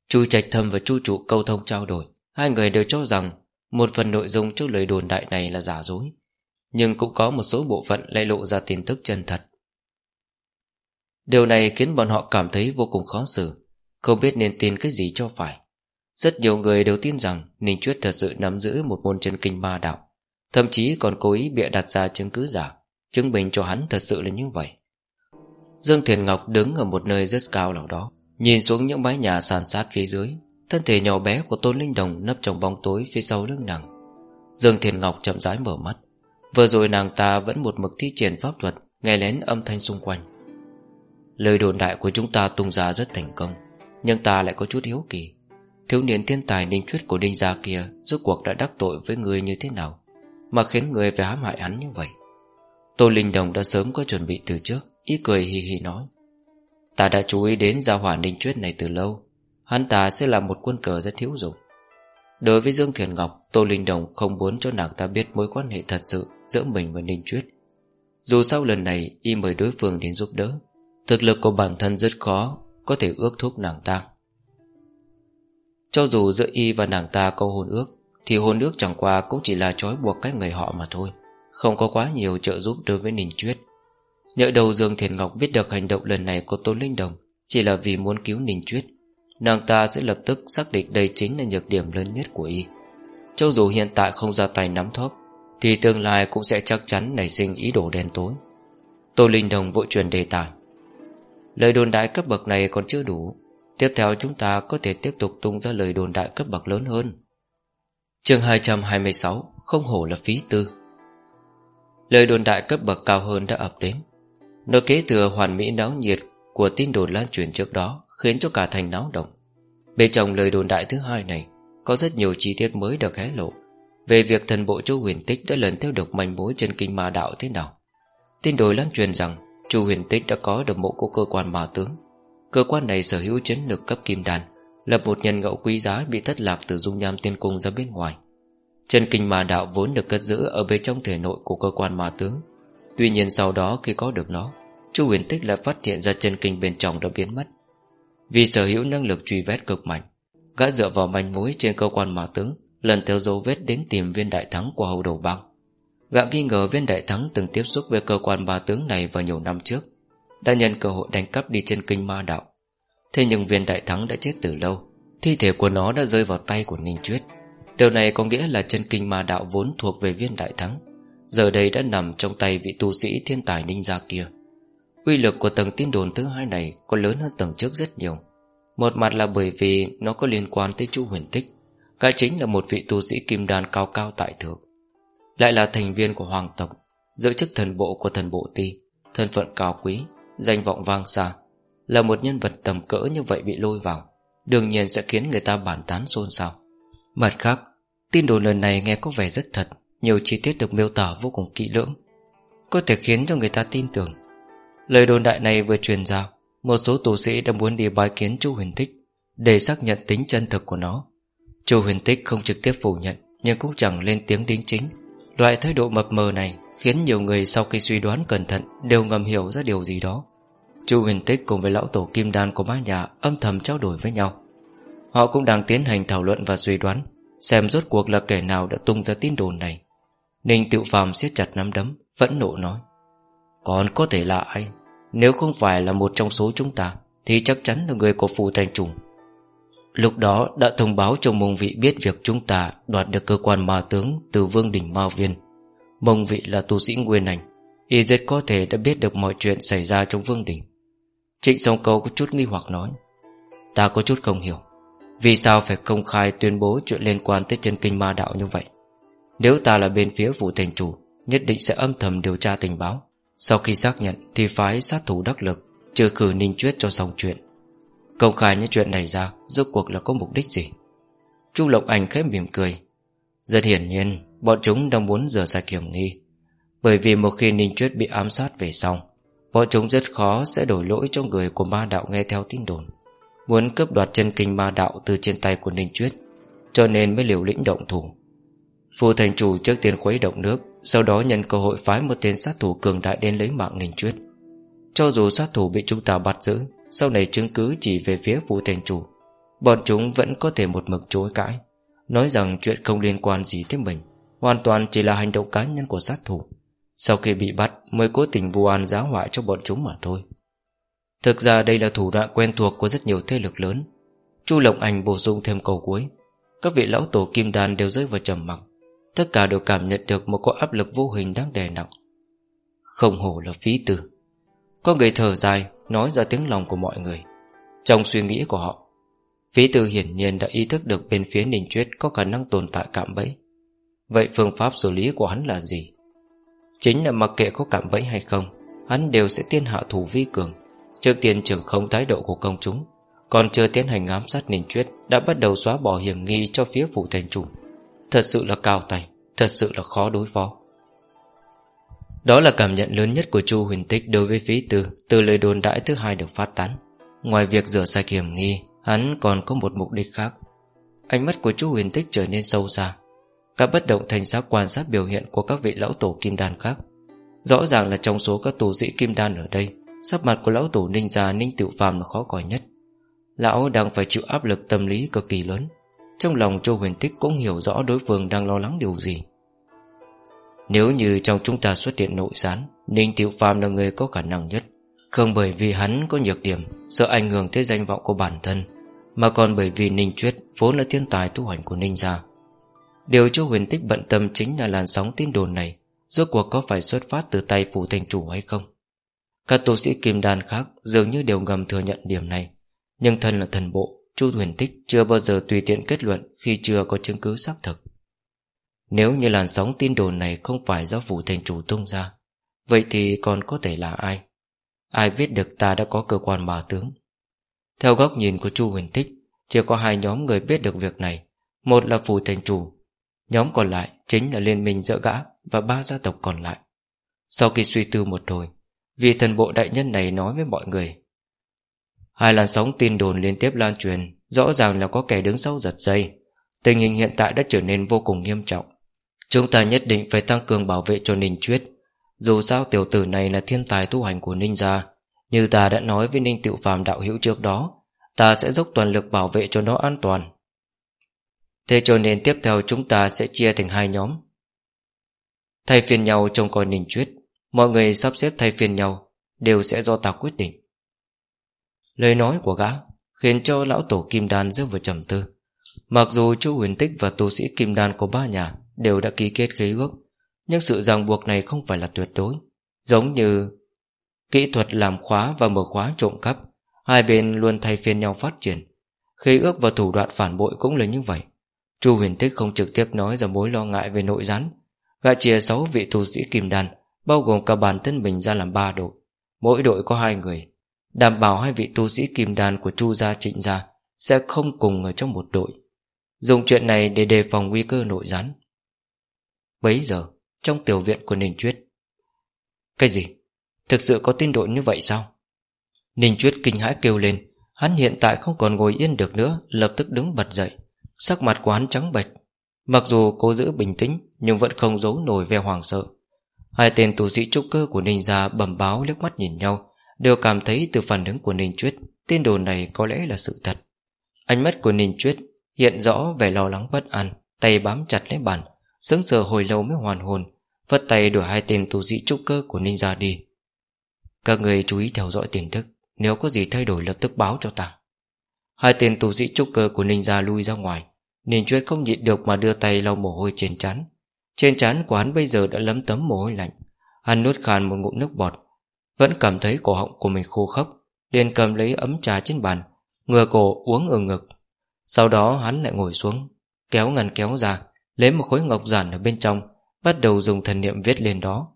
Chu Trạch Thâm và Chu Trụ câu thông trao đổi. Hai người đều cho rằng Một phần nội dung trong lời đồn đại này là giả dối, Nhưng cũng có một số bộ phận lại lộ ra tin tức chân thật. Điều này khiến bọn họ cảm thấy vô cùng khó xử, Không biết nên tin cái gì cho phải. Rất nhiều người đều tin rằng Ninh Chuyết thật sự nắm giữ một môn chân kinh ma đạo, Thậm chí còn cố ý bịa đặt ra chứng cứ giả, Chứng minh cho hắn thật sự là như vậy. Dương Thiền Ngọc đứng ở một nơi rất cao nào đó, Nhìn xuống những mái nhà sàn sát phía dưới. Thân thể nhỏ bé của Tôn Linh Đồng nấp trong bóng tối phía sau lưng nàng. Dương Thiền Ngọc chậm rãi mở mắt. Vừa rồi nàng ta vẫn một mực thi triển pháp thuật, Nghe lén âm thanh xung quanh. Lời đồn đại của chúng ta tung ra rất thành công, Nhưng ta lại có chút hiếu kỳ. Thiếu niên thiên tài ninh truyết của đinh gia kia Rốt cuộc đã đắc tội với người như thế nào, Mà khiến người phải hãm hại hắn như vậy? Tô Linh Đồng đã sớm có chuẩn bị từ trước, Ý cười hì hì nói. Ta đã chú ý đến gia hỏa ninh truyết này từ lâu Hắn ta sẽ là một quân cờ rất thiếu dụng. Đối với Dương Thiền Ngọc, Tô Linh Đồng không muốn cho nàng ta biết mối quan hệ thật sự Giữa mình và Ninh Chuyết. Dù sau lần này y mời đối phương đến giúp đỡ, Thực lực của bản thân rất khó Có thể ước thúc nàng ta. Cho dù giữa y và nàng ta có hôn ước, Thì hôn ước chẳng qua cũng chỉ là trói buộc các người họ mà thôi, Không có quá nhiều trợ giúp đối với Ninh Chuyết. Nhỡ đầu Dương Thiền Ngọc biết được hành động lần này của Tô Linh Đồng Chỉ là vì muốn cứu Ninh Chuyết Nàng ta sẽ lập tức xác định đây chính là nhược điểm lớn nhất của y. Cho dù hiện tại không ra tay nắm thóp, Thì tương lai cũng sẽ chắc chắn nảy sinh ý đồ đen tối. Tô Linh Đồng vội truyền đề tài. Lời đồn đại cấp bậc này còn chưa đủ, Tiếp theo chúng ta có thể tiếp tục tung ra lời đồn đại cấp bậc lớn hơn. Chương 226 Không hổ là phí tư. Lời đồn đại cấp bậc cao hơn đã ập đến. Nó kế thừa hoàn mỹ náo nhiệt Của tin đồn lan truyền trước đó Khiến cho cả thành náo động. Bên trong lời đồn đại thứ hai này, Có rất nhiều chi tiết mới được hé lộ Về việc thần bộ chu huyền tích đã lần theo được manh mối chân kinh ma đạo thế nào. Tin đồn lan truyền rằng, Chu huyền tích đã có được mộ của cơ quan ma tướng. Cơ quan này sở hữu chiến lược cấp kim đan, Là một nhân ngẫu quý giá bị thất lạc từ dung nham tiên cung ra bên ngoài. Chân kinh ma đạo vốn được cất giữ Ở bên trong thể nội của cơ quan ma tướng. Tuy nhiên sau đó khi có được nó, Chu huyền tích lại phát hiện ra chân kinh bên trong đã biến mất. Vì sở hữu năng lực truy vết cực mạnh. Gã dựa vào manh mối trên cơ quan ma tướng Lần theo dấu vết đến tìm viên đại thắng của hầu đầu băng. Gã nghi ngờ viên đại thắng từng tiếp xúc với cơ quan ma tướng này vào nhiều năm trước, Đã nhân cơ hội đánh cắp đi chân kinh ma đạo. Thế nhưng viên đại thắng đã chết từ lâu, Thi thể của nó đã rơi vào tay của Ninh Chuyết. Điều này có nghĩa là chân kinh ma đạo vốn thuộc về viên đại thắng, Giờ đây đã nằm trong tay vị tu sĩ thiên tài ninh gia kia. Uy lực của tầng tin đồn thứ hai này Còn lớn hơn tầng trước rất nhiều. Một mặt là bởi vì nó có liên quan tới chu huyền tích Cả chính là một vị tu sĩ kim đàn cao cao tại thượng. Lại là thành viên của hoàng tộc, Giữ chức thần bộ của thần bộ ti, Thân phận cao quý, Danh vọng vang xa, Là một nhân vật tầm cỡ như vậy bị lôi vào, Đương nhiên sẽ khiến người ta bản tán xôn xao. Mặt khác Tin đồn lần này nghe có vẻ rất thật, Nhiều chi tiết được miêu tả vô cùng kỹ lưỡng, Có thể khiến cho người ta tin tưởng. Lời đồn đại này vừa truyền ra, Một số tù sĩ đã muốn đi bái kiến chu huyền tích Để xác nhận tính chân thực của nó. Chu huyền tích không trực tiếp phủ nhận, Nhưng cũng chẳng lên tiếng đính chính. Loại thái độ mập mờ này Khiến nhiều người sau khi suy đoán cẩn thận Đều ngầm hiểu ra điều gì đó. Chu huyền tích cùng với lão tổ kim đan của ba nhà Âm thầm trao đổi với nhau. Họ cũng đang tiến hành thảo luận và suy đoán Xem rốt cuộc là kẻ nào đã tung ra tin đồn này. Ninh tự phàm siết chặt nắm đấm Vẫn nộ nói. Còn có thể là ai Nếu không phải là một trong số chúng ta Thì chắc chắn là người của phù thành trùng Lúc đó đã thông báo cho mông vị biết việc chúng ta đoạt được cơ quan ma tướng từ vương đỉnh ma viên. Mông vị là tu sĩ nguyên ảnh, y rất có thể đã biết được mọi chuyện xảy ra trong vương đỉnh. Trịnh song câu có chút nghi hoặc nói, ta có chút không hiểu, vì sao phải công khai tuyên bố chuyện liên quan tới chân kinh ma đạo như vậy? Nếu ta là bên phía vụ thành chủ, nhất định sẽ âm thầm điều tra tình báo. Sau khi xác nhận thì phái sát thủ đắc lực, trừ khử ninh chuyết cho xong chuyện. Công khai những chuyện này ra Rốt cuộc là có mục đích gì? Chu Lộc Anh khép mỉm cười. Rất hiển nhiên Bọn chúng đang muốn rửa sạch hiểm nghi. Bởi vì một khi Ninh Chuyết bị ám sát về xong Bọn chúng rất khó sẽ đổi lỗi cho người của ma đạo nghe theo tin đồn. Muốn cướp đoạt chân kinh ma đạo từ trên tay của Ninh Chuyết Cho nên mới liều lĩnh động thủ. Phù thành chủ trước tiên khuấy động nước sau đó nhân cơ hội phái một tên sát thủ cường đại đến lấy mạng Ninh Chuyết. Cho dù sát thủ bị chúng ta bắt giữ, sau này chứng cứ chỉ về phía vụ thành chủ, Bọn chúng vẫn có thể một mực chối cãi, Nói rằng chuyện không liên quan gì tới mình, Hoàn toàn chỉ là hành động cá nhân của sát thủ. Sau khi bị bắt Mới cố tình vu an giá họa cho bọn chúng mà thôi. Thực ra đây là thủ đoạn quen thuộc Của rất nhiều thế lực lớn. Chu Lộc Anh bổ sung thêm câu cuối. Các vị lão tổ kim đàn đều rơi vào trầm mặc. Tất cả đều cảm nhận được Một cỗ áp lực vô hình đang đè nặng. Không hổ là phí tử Có người thở dài, Nói ra tiếng lòng của mọi người. Trong suy nghĩ của họ, Phí tử hiển nhiên đã ý thức được bên phía Ninh Chuyết có khả năng tồn tại cạm bẫy. Vậy phương pháp xử lý của hắn là gì? Chính là mặc kệ có cạm bẫy hay không, Hắn đều sẽ tiên hạ thủ vi cường. Trước tiên trưởng không thái độ của công chúng, Còn chưa tiến hành ám sát Ninh Chuyết, Đã bắt đầu xóa bỏ hiểm nghi cho phía phủ thành chủ. Thật sự là cao tay Thật sự là khó đối phó đó là cảm nhận lớn nhất của Chu Huỳnh Tích đối với phí tư từ lời đồn đãi thứ hai được phát tán. Ngoài việc rửa sạch hiểm nghi, hắn còn có một mục đích khác. Ánh mắt của Chu Huỳnh Tích trở nên sâu xa. Các bất động thành xác quan sát biểu hiện của các vị lão tổ kim đan khác. Rõ ràng là trong số các tù sĩ kim đan ở đây, sắc mặt của lão tổ ninh Già ninh tự phàm là khó coi nhất. Lão đang phải chịu áp lực tâm lý cực kỳ lớn. Trong lòng châu Huyền Tích cũng hiểu rõ đối phương đang lo lắng điều gì. Nếu như trong chúng ta xuất hiện nội gián, Ninh Tiểu Phàm là người có khả năng nhất. Không bởi vì hắn có nhược điểm, Sợ ảnh hưởng tới danh vọng của bản thân, Mà còn bởi vì Ninh Chuyết Vốn là thiên tài tu hành của Ninh gia. Điều châu huyền tích bận tâm chính là làn sóng tin đồn này, Rốt cuộc có phải xuất phát từ tay phủ thành chủ hay không? Các tu sĩ kim đan khác Dường như đều ngầm thừa nhận điểm này, Nhưng thân là thần bộ Chu huyền tích chưa bao giờ tùy tiện kết luận Khi chưa có chứng cứ xác thực nếu như làn sóng tin đồn này không phải do phủ thành chủ tung ra, Vậy thì còn có thể là ai? Ai biết được ta đã có cơ quan bà tướng? Theo góc nhìn của Chu Huyền Tích, Chỉ có hai nhóm người biết được việc này Một là phủ thành chủ, Nhóm còn lại chính là liên minh giữa gã Và ba gia tộc còn lại Sau khi suy tư một hồi Vì thần bộ đại nhân này nói với mọi người Hai làn sóng tin đồn liên tiếp lan truyền, Rõ ràng là có kẻ đứng sau giật dây. Tình hình hiện tại đã trở nên vô cùng nghiêm trọng. Chúng ta nhất định phải tăng cường bảo vệ cho Ninh Chuyết. Dù sao tiểu tử này là thiên tài tu hành của Ninh gia, Như ta đã nói với Ninh Tiểu Phàm đạo hữu trước đó, Ta sẽ dốc toàn lực bảo vệ cho nó an toàn. Thế cho nên tiếp theo chúng ta sẽ chia thành hai nhóm. Thay phiên nhau trông coi Ninh Chuyết. Mọi người sắp xếp thay phiên nhau, Đều sẽ do ta quyết định. Lời nói của gã Khiến cho lão tổ Kim Đan rơi vào trầm tư. Mặc dù chu huyền tích và tu sĩ Kim Đan của ba nhà đều đã ký kết khế ước, nhưng sự ràng buộc này không phải là tuyệt đối. Giống như kỹ thuật làm khóa và mở khóa trộm cắp, Hai bên luôn thay phiên nhau phát triển. Khế ước và thủ đoạn phản bội cũng là như vậy. Chu huyền tích không trực tiếp nói ra mối lo ngại về nội gián. Gã chia 6 vị tu sĩ kim đan, Bao gồm cả bản thân mình ra làm ba đội. Mỗi đội có hai người Đảm bảo hai vị tu sĩ kim đan của Chu gia trịnh gia Sẽ không cùng ở trong một đội. Dùng chuyện này để đề phòng nguy cơ nội gián. Bấy giờ, Trong tiểu viện của Ninh Chuyết. Cái gì? Thực sự có tin đồn như vậy sao? Ninh Chuyết kinh hãi kêu lên. Hắn hiện tại không còn ngồi yên được nữa, Lập tức đứng bật dậy. Sắc mặt của hắn trắng bệch. Mặc dù cố giữ bình tĩnh, Nhưng vẫn không giấu nổi vẻ hoàng sợ. Hai tên tù sĩ trúc cơ của Ninh gia bẩm báo liếc mắt nhìn nhau. Đều cảm thấy từ phản ứng của Ninh Chuyết, Tin đồn này có lẽ là sự thật. Ánh mắt của Ninh Chuyết Hiện rõ vẻ lo lắng bất an, Tay bám chặt lấy bàn, Sững sờ hồi lâu mới hoàn hồn, Vất tay đuổi hai tên tù sĩ trúc cơ của Ninh gia đi. Các người chú ý theo dõi tin tức, Nếu có gì thay đổi lập tức báo cho ta. Hai tên tù sĩ trúc cơ của Ninh gia lui ra ngoài, Ninh Chuyết không nhịn được mà đưa tay lau mồ hôi trên trán. Trên trán của hắn bây giờ đã lấm tấm mồ hôi lạnh, Hắn nuốt khàn một ngụm nước bọt vẫn cảm thấy cổ họng của mình khô khốc, liền cầm lấy ấm trà trên bàn Ngừa cổ uống ở ngực. Sau đó hắn lại ngồi xuống, Kéo ngăn kéo ra, Lấy một khối ngọc giản ở bên trong, Bắt đầu dùng thần niệm viết lên đó.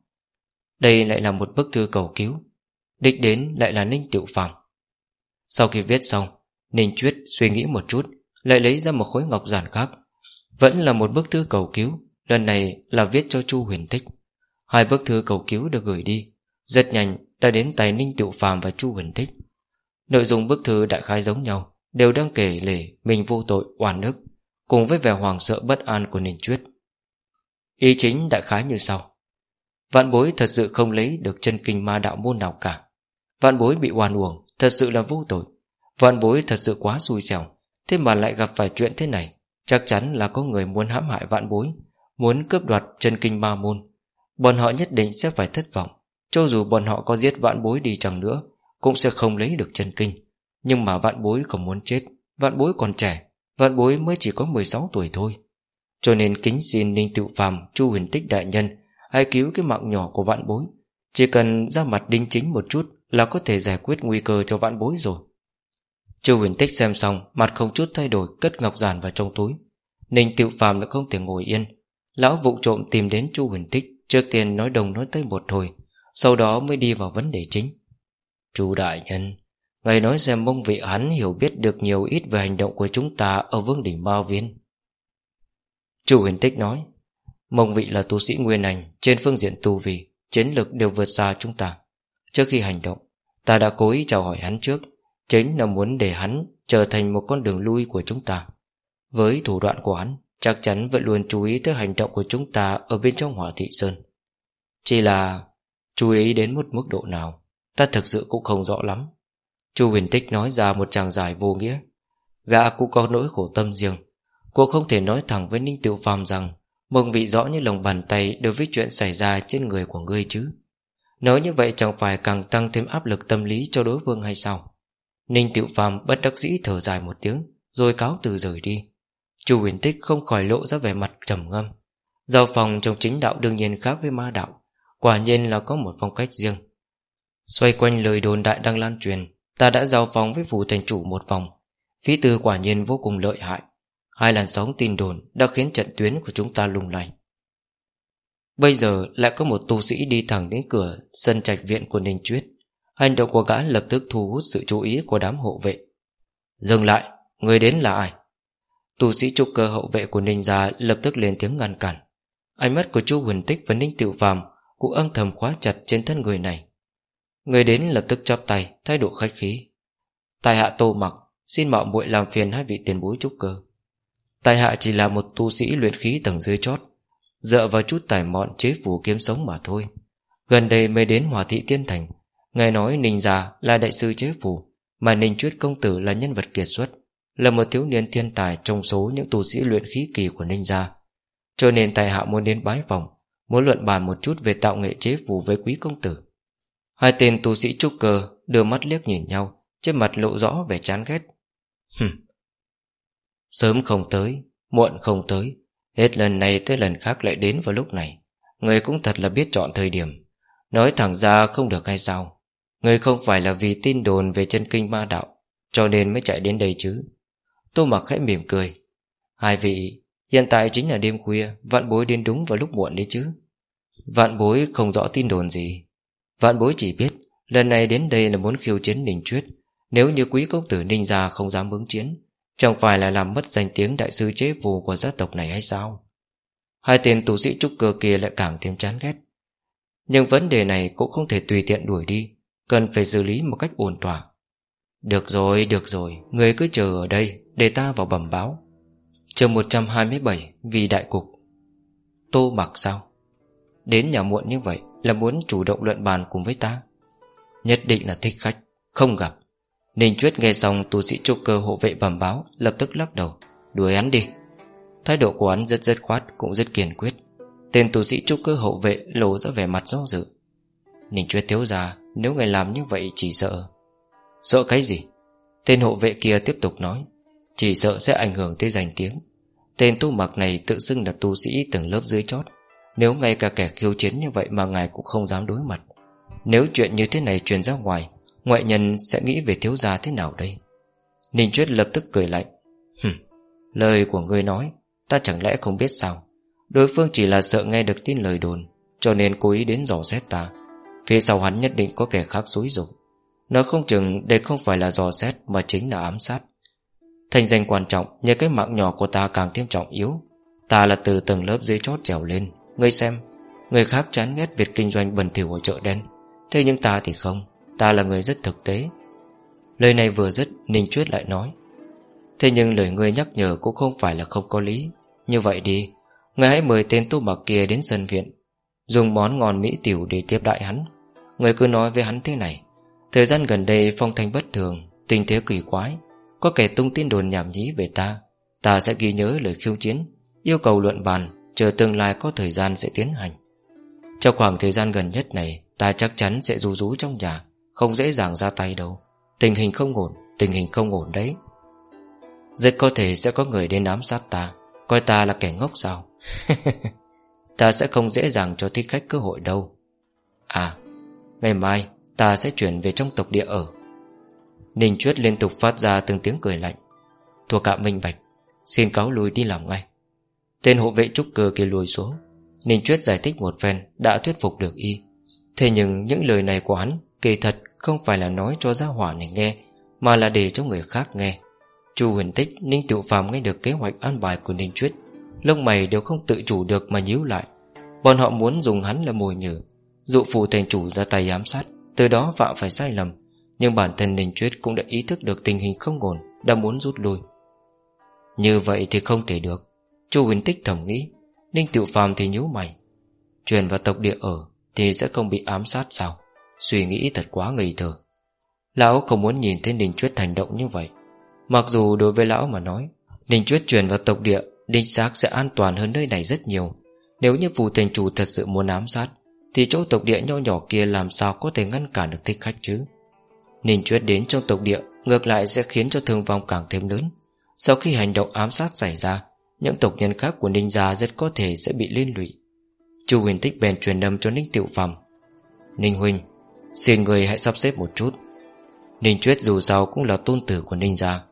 Đây lại là một bức thư cầu cứu, Đích đến lại là Ninh Tiểu Phàm. Sau khi viết xong, Ninh Chuyết suy nghĩ một chút, Lại lấy ra một khối ngọc giản khác. Vẫn là một bức thư cầu cứu, Lần này là viết cho Chu Huyền Tích. Hai bức thư cầu cứu được gửi đi, Rất nhanh đã đến tài Ninh Tiểu Phàm và Chu Huỳnh Thích. Nội dung bức thư đại khái giống nhau, Đều đang kể lể mình vô tội, oan ức, Cùng với vẻ hoàng sợ bất an của Ninh Chuyết Ý chính đại khái như sau. Vạn bối thật sự không lấy được chân kinh ma đạo môn nào cả. Vạn bối bị oan uổng, Thật sự là vô tội. Vạn bối thật sự quá xui xẻo, Thế mà lại gặp phải chuyện thế này. Chắc chắn là có người muốn hãm hại vạn bối, Muốn cướp đoạt chân kinh ma môn. Bọn họ nhất định sẽ phải thất vọng. Cho dù bọn họ có giết vạn bối đi chẳng nữa, Cũng sẽ không lấy được chân kinh. Nhưng mà vạn bối không muốn chết, Vạn bối còn trẻ, Vạn bối mới chỉ có 16 tuổi thôi. Cho nên kính xin Ninh Tự Phàm, Chu huyền tích đại nhân, Hãy cứu cái mạng nhỏ của vạn bối. Chỉ cần ra mặt đinh chính một chút Là có thể giải quyết nguy cơ cho vạn bối rồi. Chu huyền tích xem xong, Mặt không chút thay đổi, cất ngọc giản vào trong túi. Ninh Tự Phàm đã không thể ngồi yên. Lão vụ trộm tìm đến Chu huyền tích, Trước tiên nói đồng nói tây một hồi. Sau đó mới đi vào vấn đề chính Chú đại nhân Ngài nói xem mông vị hắn hiểu biết được nhiều ít về hành động của chúng ta ở vương đỉnh Mao Viên. Chủ huyền tích nói, mông vị là tu sĩ nguyên ảnh trên phương diện tu vì chiến lực đều vượt xa chúng ta. Trước khi hành động, ta đã cố ý chào hỏi hắn trước, chính là muốn để hắn trở thành một con đường lui của chúng ta. Với thủ đoạn của hắn, chắc chắn vẫn luôn chú ý tới hành động của chúng ta ở bên trong hỏa thị sơn. Chỉ là chú ý đến một mức độ nào, ta thực sự cũng không rõ lắm. Chu huyền tích nói ra một tràng giải vô nghĩa. Gã cũng có nỗi khổ tâm riêng. Cô không thể nói thẳng với Ninh Tiểu Phàm rằng Mừng vị rõ như lòng bàn tay Đối với chuyện xảy ra trên người của ngươi chứ. Nói như vậy chẳng phải càng tăng thêm áp lực tâm lý cho đối phương hay sao? Ninh Tiểu Phàm bất đắc dĩ thở dài một tiếng Rồi cáo từ rời đi. Chu huyền tích không khỏi lộ ra vẻ mặt trầm ngâm. Giao phòng trong chính đạo đương nhiên khác với ma đạo. Quả nhiên là có một phong cách riêng. Xoay quanh lời đồn đại đang lan truyền, Ta đã giao phóng với phủ thành chủ một vòng. Phí tư quả nhiên vô cùng lợi hại. Hai làn sóng tin đồn Đã khiến trận tuyến của chúng ta lung lay. Bây giờ lại có một tu sĩ đi thẳng đến cửa Sân trạch viện của Ninh Chuyết Hành động của gã lập tức thu hút sự chú ý của đám hộ vệ. Dừng lại, Người đến là ai? Tu sĩ trục cơ hậu vệ của Ninh gia Lập tức lên tiếng ngăn cản. Ánh mắt của chu Huỳnh Tích và Ninh Tiểu Phàm cũng âm thầm khóa chặt trên thân người này. Người đến lập tức chắp tay Thái độ khách khí. Tài hạ tô mặc, Xin mạo muội làm phiền hai vị tiền bối trúc cơ. Tài hạ chỉ là một tu sĩ luyện khí tầng dưới chót, Dựa vào chút tài mọn chế phủ kiếm sống mà thôi. Gần đây mới đến hòa thị tiên thành Ngài nói Ninh Già là đại sư chế phủ Mà Ninh Chuyết Công Tử là nhân vật kiệt xuất, Là một thiếu niên thiên tài Trong số những tu sĩ luyện khí kỳ của Ninh Gia. Cho nên tài hạ muốn đến bái phòng Muốn luận bàn một chút về tạo nghệ chế phù với quý công tử. Hai tên tu sĩ trúc cơ đưa mắt liếc nhìn nhau, Trên mặt lộ rõ vẻ chán ghét. Hừm. Sớm không tới, Muộn không tới, Hết lần này tới lần khác lại đến vào lúc này. Người cũng thật là biết chọn thời điểm. Nói thẳng ra không được hay sao? Người không phải là vì tin đồn về chân kinh ma đạo, Cho nên mới chạy đến đây chứ. Tô mặc khẽ mỉm cười. Hai vị Hiện tại chính là đêm khuya Vạn bối đến đúng vào lúc muộn đấy chứ. Vạn bối không rõ tin đồn gì. Vạn bối chỉ biết Lần này đến đây là muốn khiêu chiến Ninh Chuyết. Nếu như quý công tử Ninh gia không dám ứng chiến Chẳng phải là làm mất danh tiếng đại sư chế phù của gia tộc này hay sao? Hai tên tù sĩ trúc cơ kia lại càng thêm chán ghét. Nhưng vấn đề này cũng không thể tùy tiện đuổi đi Cần phải xử lý một cách ổn tỏa Được rồi, được rồi Người cứ chờ ở đây Để ta vào bẩm báo. Trường 127 Vì đại cục. Tô mặc sao? Đến nhà muộn như vậy Là muốn chủ động luận bàn cùng với ta. Nhất định là thích khách, Không gặp. Ninh Chuyết nghe xong tu sĩ trúc cơ hộ vệ bẩm báo, Lập tức lắc đầu. Đuổi hắn đi. Thái độ của hắn rất rất khoát, Cũng rất kiên quyết. Tên tu sĩ trúc cơ hộ vệ lộ ra vẻ mặt do dự. Ninh Chuyết thiếu ra Nếu người làm như vậy chỉ sợ. Sợ cái gì? Tên hộ vệ kia tiếp tục nói. Chỉ sợ sẽ ảnh hưởng tới danh tiếng. Tên tu mặc này tự xưng là tu sĩ từng lớp dưới chót. Nếu ngay cả kẻ khiêu chiến như vậy Mà ngài cũng không dám đối mặt. Nếu chuyện như thế này truyền ra ngoài Ngoại nhân sẽ nghĩ về thiếu gia thế nào đây? Ninh Chuyết lập tức cười lạnh. Hừm, Lời của ngươi nói Ta chẳng lẽ không biết sao? Đối phương chỉ là sợ nghe được tin lời đồn Cho nên cố ý đến dò xét ta. Phía sau hắn nhất định có kẻ khác xúi dục. Nó không chừng đây không phải là dò xét Mà chính là ám sát. Thành danh quan trọng, Nhờ cái mạng nhỏ của ta càng thêm trọng yếu. Ta là từ tầng lớp dưới chót trèo lên. Ngươi xem, Người khác chán ghét việc kinh doanh bẩn thỉu ở chợ đen. Thế nhưng ta thì không, Ta là người rất thực tế. Lời này vừa dứt, Ninh Chuyết lại nói. Thế nhưng lời ngươi nhắc nhở cũng không phải là không có lý. Như vậy đi, Ngươi hãy mời tên tu bạc kia đến sân viện, Dùng món ngon mỹ tiểu để tiếp đại hắn. Người cứ nói với hắn thế này. Thời gian gần đây phong thanh bất thường, Tình thế kỳ quái. Có kẻ tung tin đồn nhảm nhí về ta Ta sẽ ghi nhớ lời khiêu chiến, Yêu cầu luận bàn, Chờ tương lai có thời gian sẽ tiến hành. Trong khoảng thời gian gần nhất này, Ta chắc chắn sẽ rú rú trong nhà, Không dễ dàng ra tay đâu. Tình hình không ổn, Tình hình không ổn đấy. Rất có thể sẽ có người đến ám sát ta, Coi ta là kẻ ngốc sao? Ta sẽ không dễ dàng cho thích khách cơ hội đâu. À Ngày mai, ta sẽ chuyển về trong tộc địa ở. Ninh Chuyết liên tục phát ra từng tiếng cười lạnh. Thuộc cả minh bạch, Xin cáo lùi đi làm ngay. Tên hộ vệ trúc cơ kia lùi xuống. Ninh Chuyết giải thích một phen, Đã thuyết phục được y. Thế nhưng những lời này của hắn Kỳ thật không phải là nói cho gia hỏa này nghe, Mà là để cho người khác nghe. Chu huyền tích, Ninh Tiểu Phàm nghe được kế hoạch an bài của Ninh Chuyết, Lông mày đều không tự chủ được mà nhíu lại. Bọn họ muốn dùng hắn là mồi nhử, Dụ phụ thành chủ ra tay ám sát, Từ đó phạm phải sai lầm. Nhưng bản thân Ninh Chuyết cũng đã ý thức được tình hình không ổn, Đã muốn rút lui. Như vậy thì không thể được. Chu huỳnh tích thầm nghĩ, Ninh Tiểu Phàm thì nhíu mày. Truyền vào tộc địa ở Thì sẽ không bị ám sát sao? Suy nghĩ thật quá ngây thơ. Lão không muốn nhìn thấy Ninh Chuyết hành động như vậy. Mặc dù đối với lão mà nói, Ninh Chuyết truyền vào tộc địa Đinh xác sẽ an toàn hơn nơi này rất nhiều. Nếu như phù thành chủ thật sự muốn ám sát, Thì chỗ tộc địa nho nhỏ kia Làm sao có thể ngăn cản được thích khách chứ? Ninh Chuyết đến trong tộc địa, Ngược lại sẽ khiến cho thương vong càng thêm lớn. Sau khi hành động ám sát xảy ra, Những tộc nhân khác của Ninh Gia Rất có thể sẽ bị liên lụy. Chu huyền tích bèn truyền âm cho Ninh Tiểu Phàm. Ninh Huynh, Xin người hãy sắp xếp một chút. Ninh Chuyết dù sao cũng là tôn tử của Ninh Gia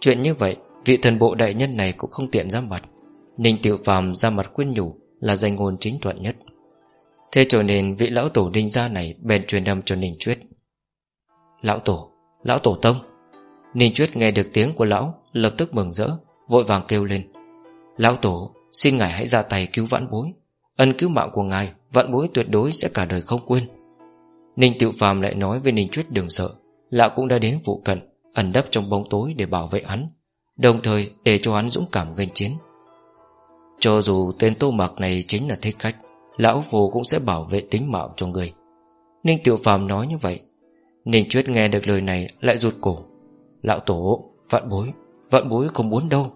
Chuyện như vậy, Vị thần bộ đại nhân này cũng không tiện ra mặt. Ninh Tiểu Phàm ra mặt khuyên nhủ Là danh ngôn chính thuận nhất. Thế cho nên vị lão tổ Ninh Gia này Bèn truyền âm cho Ninh Chuyết. Lão tổ, lão tổ tông. Ninh Chuyết nghe được tiếng của lão Lập tức mừng rỡ, vội vàng kêu lên. Lão tổ, xin ngài hãy ra tay cứu vãn bối. Ân cứu mạng của ngài vãn bối tuyệt đối sẽ cả đời không quên. Ninh Tiệu Phàm lại nói với Ninh Chuyết đừng sợ Lão cũng đã đến phụ cận Ẩn đắp trong bóng tối để bảo vệ hắn Đồng thời để cho hắn dũng cảm gây chiến. Cho dù tên tô mạc này chính là thích khách Lão Phù cũng sẽ bảo vệ tính mạng cho người. Ninh Tiểu Phàm nói như vậy Ninh Chuyết nghe được lời này lại rụt cổ. Lão Tổ, vạn bối Vạn bối không muốn đâu.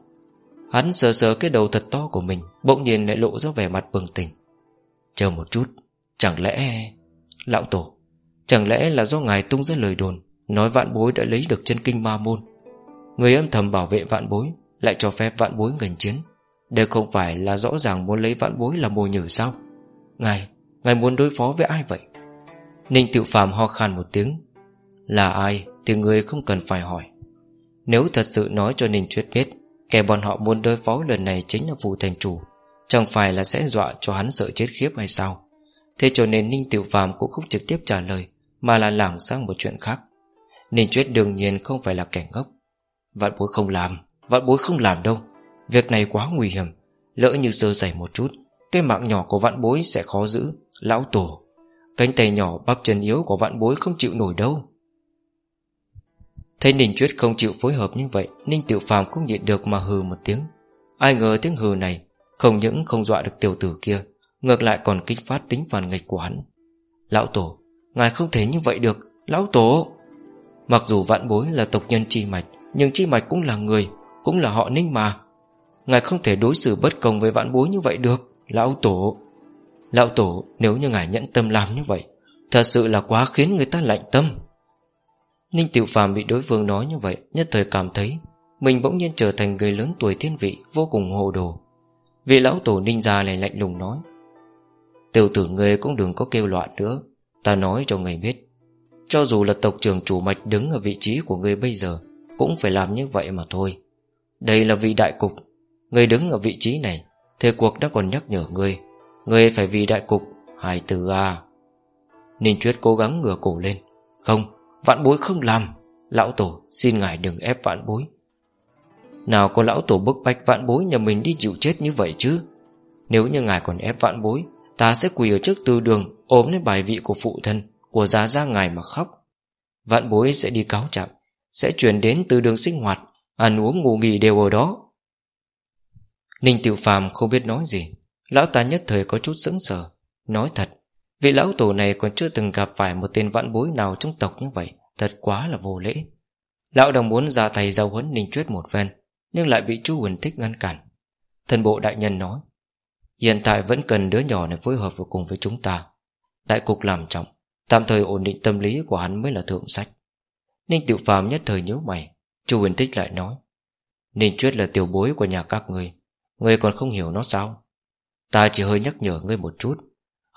Hắn sờ sờ cái đầu thật to của mình Bỗng nhiên lại lộ ra vẻ mặt bừng tỉnh. Chờ một chút Chẳng lẽ... Lão Tổ Chẳng lẽ là do ngài tung ra lời đồn Nói vạn bối đã lấy được chân kinh ma môn. Người âm thầm bảo vệ vạn bối Lại cho phép vạn bối ngành chiến. Đây không phải là rõ ràng muốn lấy vạn bối là mồi nhử sao? Ngài, ngài muốn đối phó với ai vậy? Ninh Tự Phàm ho khan một tiếng là ai thì người không cần phải hỏi. Nếu thật sự nói cho Ninh Chuyết biết, Kẻ bọn họ muốn đối phó lần này chính là phụ thành chủ, Chẳng phải là sẽ dọa cho hắn sợ chết khiếp hay sao? Thế cho nên Ninh Tiểu Phàm cũng không trực tiếp trả lời, Mà là lảng sang một chuyện khác. Ninh Chuyết đương nhiên không phải là kẻ ngốc. Vạn bối không làm, Vạn bối không làm đâu. Việc này quá nguy hiểm, Lỡ như sơ sẩy một chút, Cái mạng nhỏ của vạn bối sẽ khó giữ, Lão tổ. Cánh tay nhỏ bắp chân yếu của vạn bối không chịu nổi đâu. Thấy Ninh Chuyết không chịu phối hợp như vậy, Ninh Tiểu Phàm cũng nhịn được mà hừ một tiếng. Ai ngờ tiếng hừ này Không những không dọa được tiểu tử kia, Ngược lại còn kích phát tính phản nghịch của hắn. Lão Tổ, Ngài không thể như vậy được, Lão Tổ. Mặc dù vạn bối là tộc nhân chi mạch, Nhưng chi mạch cũng là người, Cũng là họ ninh mà. Ngài không thể đối xử bất công với vạn bối như vậy được, Lão Tổ. Lão Tổ, nếu như ngài nhẫn tâm làm như vậy, Thật sự là quá khiến người ta lạnh tâm. Ninh Tiểu Phàm bị đối phương nói như vậy Nhất thời cảm thấy Mình bỗng nhiên trở thành người lớn tuổi thiên vị Vô cùng hồ đồ. Vị lão tổ ninh gia lại lạnh lùng nói Tiểu tử ngươi cũng đừng có kêu loạn nữa Ta nói cho người biết. Cho dù là tộc trưởng chủ mạch đứng ở vị trí của ngươi bây giờ Cũng phải làm như vậy mà thôi. Đây là vị đại cục ngươi đứng ở vị trí này Thế cuộc đã còn nhắc nhở ngươi, ngươi phải vì đại cục Hai từ à. Ninh Chuyết cố gắng ngửa cổ lên Không, vạn bối không làm, Lão Tổ, xin ngài đừng ép vạn bối. Nào có lão Tổ bức bách vạn bối nhà mình đi chịu chết như vậy chứ? Nếu như ngài còn ép vạn bối, Ta sẽ quỳ ở trước tư đường, Ôm lên bài vị của phụ thân, Của giá ra ngài mà khóc. Vạn bối sẽ đi cáo trạng, Sẽ chuyển đến tư đường sinh hoạt, Ăn uống ngủ nghỉ đều ở đó. Ninh Tiểu Phàm không biết nói gì, Lão ta nhất thời có chút sững sờ, Nói thật Vị lão tổ này còn chưa từng gặp phải một tên vạn bối nào trong tộc như vậy, Thật quá là vô lễ. Lão đang muốn ra tay giao huấn Ninh Chuyết một ven Nhưng lại bị chú Huỳnh Thích ngăn cản. Thần bộ đại nhân nói, Hiện tại vẫn cần đứa nhỏ này phối hợp vào cùng với chúng ta. Đại cục làm trọng, Tạm thời ổn định tâm lý của hắn mới là thượng sách. Ninh tiểu phàm nhất thời nhớ mày, Chu huyền tích lại nói, Ninh Chuyết là tiểu bối của nhà các người Người còn không hiểu nó sao? Ta chỉ hơi nhắc nhở ngươi một chút.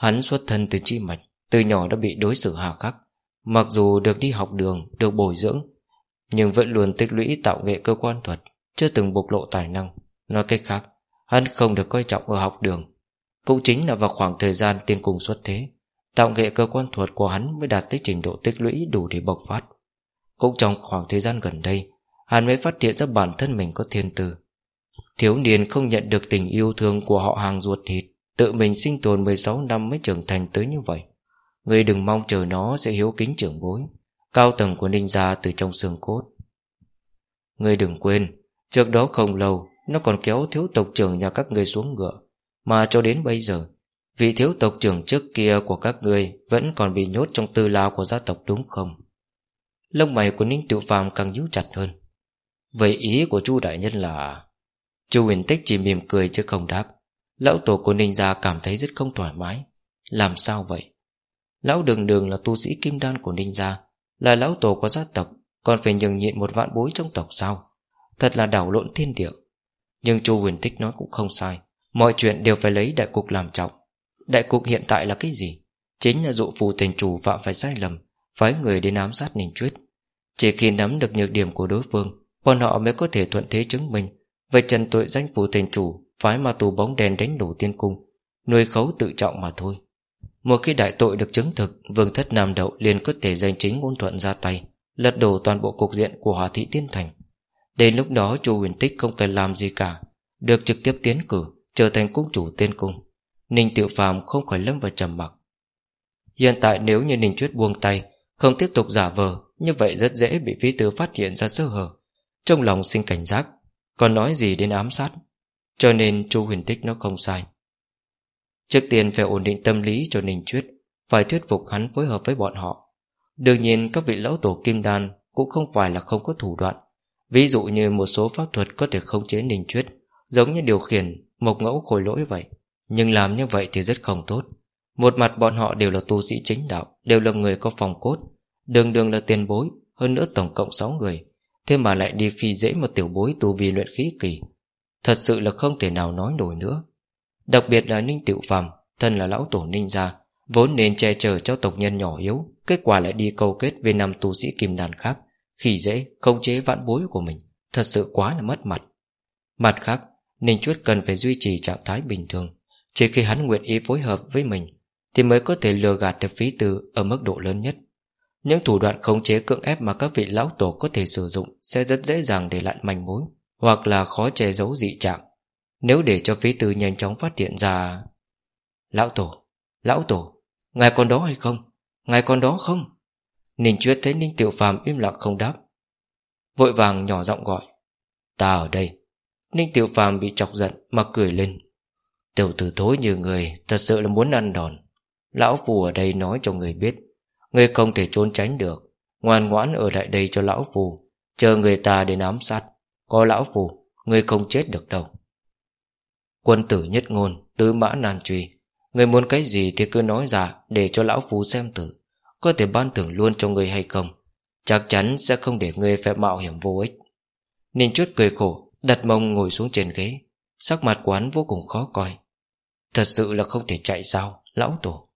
Hắn xuất thân từ chi mạch Từ nhỏ đã bị đối xử hà khắc. Mặc dù được đi học đường, được bồi dưỡng Nhưng vẫn luôn tích lũy tạo nghệ cơ quan thuật Chưa từng bộc lộ tài năng. Nói cách khác Hắn không được coi trọng ở học đường. Cũng chính là vào khoảng thời gian tiên cùng xuất thế Tạo nghệ cơ quan thuật của hắn Mới đạt tới trình độ tích lũy đủ để bộc phát. Cũng trong khoảng thời gian gần đây Hắn mới phát hiện ra bản thân mình có thiên tư. Thiếu niên không nhận được tình yêu thương của họ hàng ruột thịt. Tự mình sinh tồn 16 năm mới trưởng thành tới như vậy. Người đừng mong chờ nó sẽ hiếu kính trưởng bối. Cao tầng của ninh gia từ trong xương cốt. Người đừng quên, Trước đó không lâu, Nó còn kéo thiếu tộc trưởng nhà các người xuống ngựa. Mà cho đến bây giờ, Vị thiếu tộc trưởng trước kia của các người Vẫn còn bị nhốt trong tư lao của gia tộc đúng không? Lông mày của Ninh Tiểu Phàm càng nhíu chặt hơn. Vậy ý của chu đại nhân là, Chu huyền tích chỉ mỉm cười chứ không đáp. Lão tổ của Ninh Gia cảm thấy rất không thoải mái. Làm sao vậy? Lão đường đường là tu sĩ kim đan của Ninh Gia Là lão tổ của gia tộc, Còn phải nhường nhịn một vạn bối trong tộc sao? Thật là đảo lộn thiên địa. Nhưng Chu huyền tích nói cũng không sai. Mọi chuyện đều phải lấy đại cục làm trọng. Đại cục hiện tại là cái gì? Chính là dụ phù thành chủ phạm phải sai lầm, Phái người đến ám sát Ninh truyết Chỉ khi nắm được nhược điểm của đối phương, Bọn họ mới có thể thuận thế chứng minh về trần tội danh phù thành chủ Phái ma tù bóng đèn đánh đổ tiên cung, Nuôi khấu tự trọng mà thôi. Một khi đại tội được chứng thực, Vương thất Nam Đậu liền có thể giành chính ngôn thuận ra tay, Lật đổ toàn bộ cục diện của Hòa thị Tiên Thành. Đến lúc đó, chu huyền tích không cần làm gì cả, Được trực tiếp tiến cử, Trở thành cung chủ tiên cung. Ninh Tiểu Phàm không khỏi lâm vào trầm mặc. Hiện tại nếu như Ninh Chuyết buông tay, Không tiếp tục giả vờ, Như vậy rất dễ bị phi tứ phát hiện ra sơ hở. Trong lòng sinh cảnh giác, còn nói gì đến ám sát? Cho nên chu huyền tích nó không sai. Trước tiên phải ổn định tâm lý cho Ninh Chuyết, Phải thuyết phục hắn phối hợp với bọn họ. Đương nhiên, các vị lão tổ kim đan Cũng không phải là không có thủ đoạn. Ví dụ như một số pháp thuật có thể khống chế Ninh Chuyết, Giống như điều khiển Mộc ngẫu khối lỗi vậy. Nhưng làm như vậy thì rất không tốt. Một mặt bọn họ đều là tu sĩ chính đạo, Đều là người có phòng cốt. Đường đường là tiền bối, Hơn nữa tổng cộng 6 người. Thế mà lại đi khi dễ một tiểu bối tu vi luyện khí kỳ. Thật sự là không thể nào nói nổi nữa. Đặc biệt là Ninh Tiểu Phàm, Thân là lão tổ Ninh gia, Vốn nên che chở cho tộc nhân nhỏ yếu, Kết quả lại đi câu kết với năm tu sĩ kim đàn khác, Khi dễ không chế vạn bối của mình, Thật sự quá là mất mặt. Mặt khác, Ninh Chuất cần phải duy trì trạng thái bình thường Chỉ khi hắn nguyện ý phối hợp với mình, Thì mới có thể lừa gạt được phí tư Ở mức độ lớn nhất. Những thủ đoạn khống chế cưỡng ép mà các vị lão tổ có thể sử dụng Sẽ rất dễ dàng để lại manh mối. Hoặc là khó che giấu dị trạng. Nếu để cho phí tư nhanh chóng phát hiện ra, Lão tổ Lão tổ, Ngài còn đó hay không? Ngài còn đó không? Ninh Chuyết thấy Ninh Tiểu Phàm im lặng không đáp. Vội vàng nhỏ giọng gọi, Ta ở đây. Ninh Tiểu Phàm bị chọc giận mà cười lên, Tiểu tử thối như người, Thật sự là muốn ăn đòn. Lão Phù ở đây nói cho người biết, Người không thể trốn tránh được, Ngoan ngoãn ở lại đây cho Lão Phù Chờ người ta đến ám sát. Có Lão Phù Người không chết được đâu. Quân tử nhất ngôn, Tứ mã nan truy. Người muốn cái gì thì cứ nói ra, Để cho Lão Phù xem thử. Có thể ban thưởng luôn cho người hay không? Chắc chắn sẽ không để người phải mạo hiểm vô ích. Ninh chút cười khổ, Đặt mông ngồi xuống trên ghế. Sắc mặt quán vô cùng khó coi. Thật sự là không thể chạy sao, Lão tổ.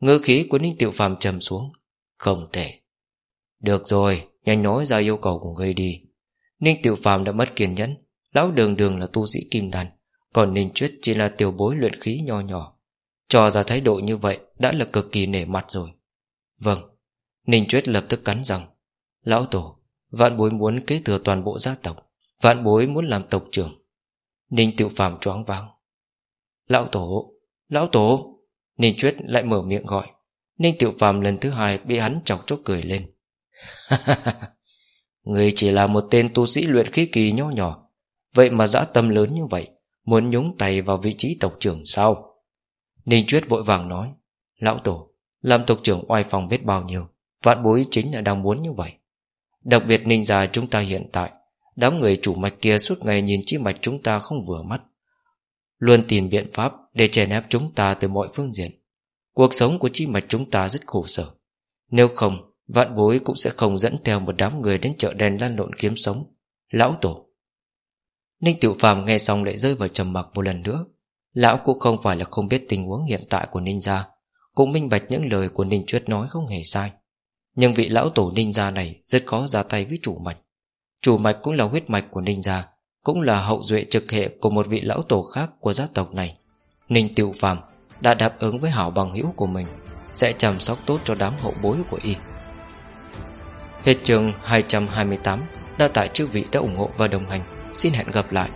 Ngữ khí của Ninh Tiểu Phàm trầm xuống. Không thể. Được rồi, Nhanh nói ra yêu cầu của người đi. Ninh Tiểu Phàm đã mất kiên nhẫn. Lão đường đường là tu sĩ kim đàn Còn Ninh Chuyết chỉ là tiểu bối luyện khí nho nhỏ. Cho ra thái độ như vậy Đã là cực kỳ nể mặt rồi. Vâng Ninh Chuyết lập tức cắn rằng Lão tổ, Vạn bối muốn kế thừa toàn bộ gia tộc, Vạn bối muốn làm tộc trưởng. Ninh Tiểu phàm choáng váng. Lão tổ Lão tổ, Ninh chuyết lại mở miệng gọi. Ninh Tiểu phàm lần thứ hai bị hắn chọc chốc cười lên. Người chỉ là một tên tu sĩ luyện khí kỳ nho nhỏ. Vậy mà dã tâm lớn như vậy, Muốn nhúng tay vào vị trí tộc trưởng sao? Ninh chuyết vội vàng nói, Lão tổ Làm tộc trưởng oai phòng biết bao nhiêu, Vạn bối chính là đang muốn như vậy. Đặc biệt ninh gia chúng ta hiện tại, Đám người chủ mạch kia suốt ngày nhìn chi mạch chúng ta không vừa mắt. Luôn tìm biện pháp để chèn ép chúng ta từ mọi phương diện. Cuộc sống của chi mạch chúng ta rất khổ sở. Nếu không Vạn bối cũng sẽ không dẫn theo một đám người đến chợ đen lan lộn kiếm sống. Lão tổ. Ninh Tiểu Phàm nghe xong lại rơi vào trầm mặc một lần nữa. Lão cũng không phải là không biết tình huống hiện tại của Ninh gia Cũng minh bạch những lời của Ninh Chuyết nói không hề sai. Nhưng vị lão tổ Ninh gia này Rất khó ra tay với chủ mạch. Chủ mạch cũng là huyết mạch của Ninh gia Cũng là hậu duệ trực hệ của một vị lão tổ khác của gia tộc này. Ninh Tiểu Phàm đã đáp ứng với hảo bằng hữu của mình, Sẽ chăm sóc tốt cho đám hậu bối của y. Hết chương 228 Đa tại chư vị đã ủng hộ và đồng hành. Xin hẹn gặp lại.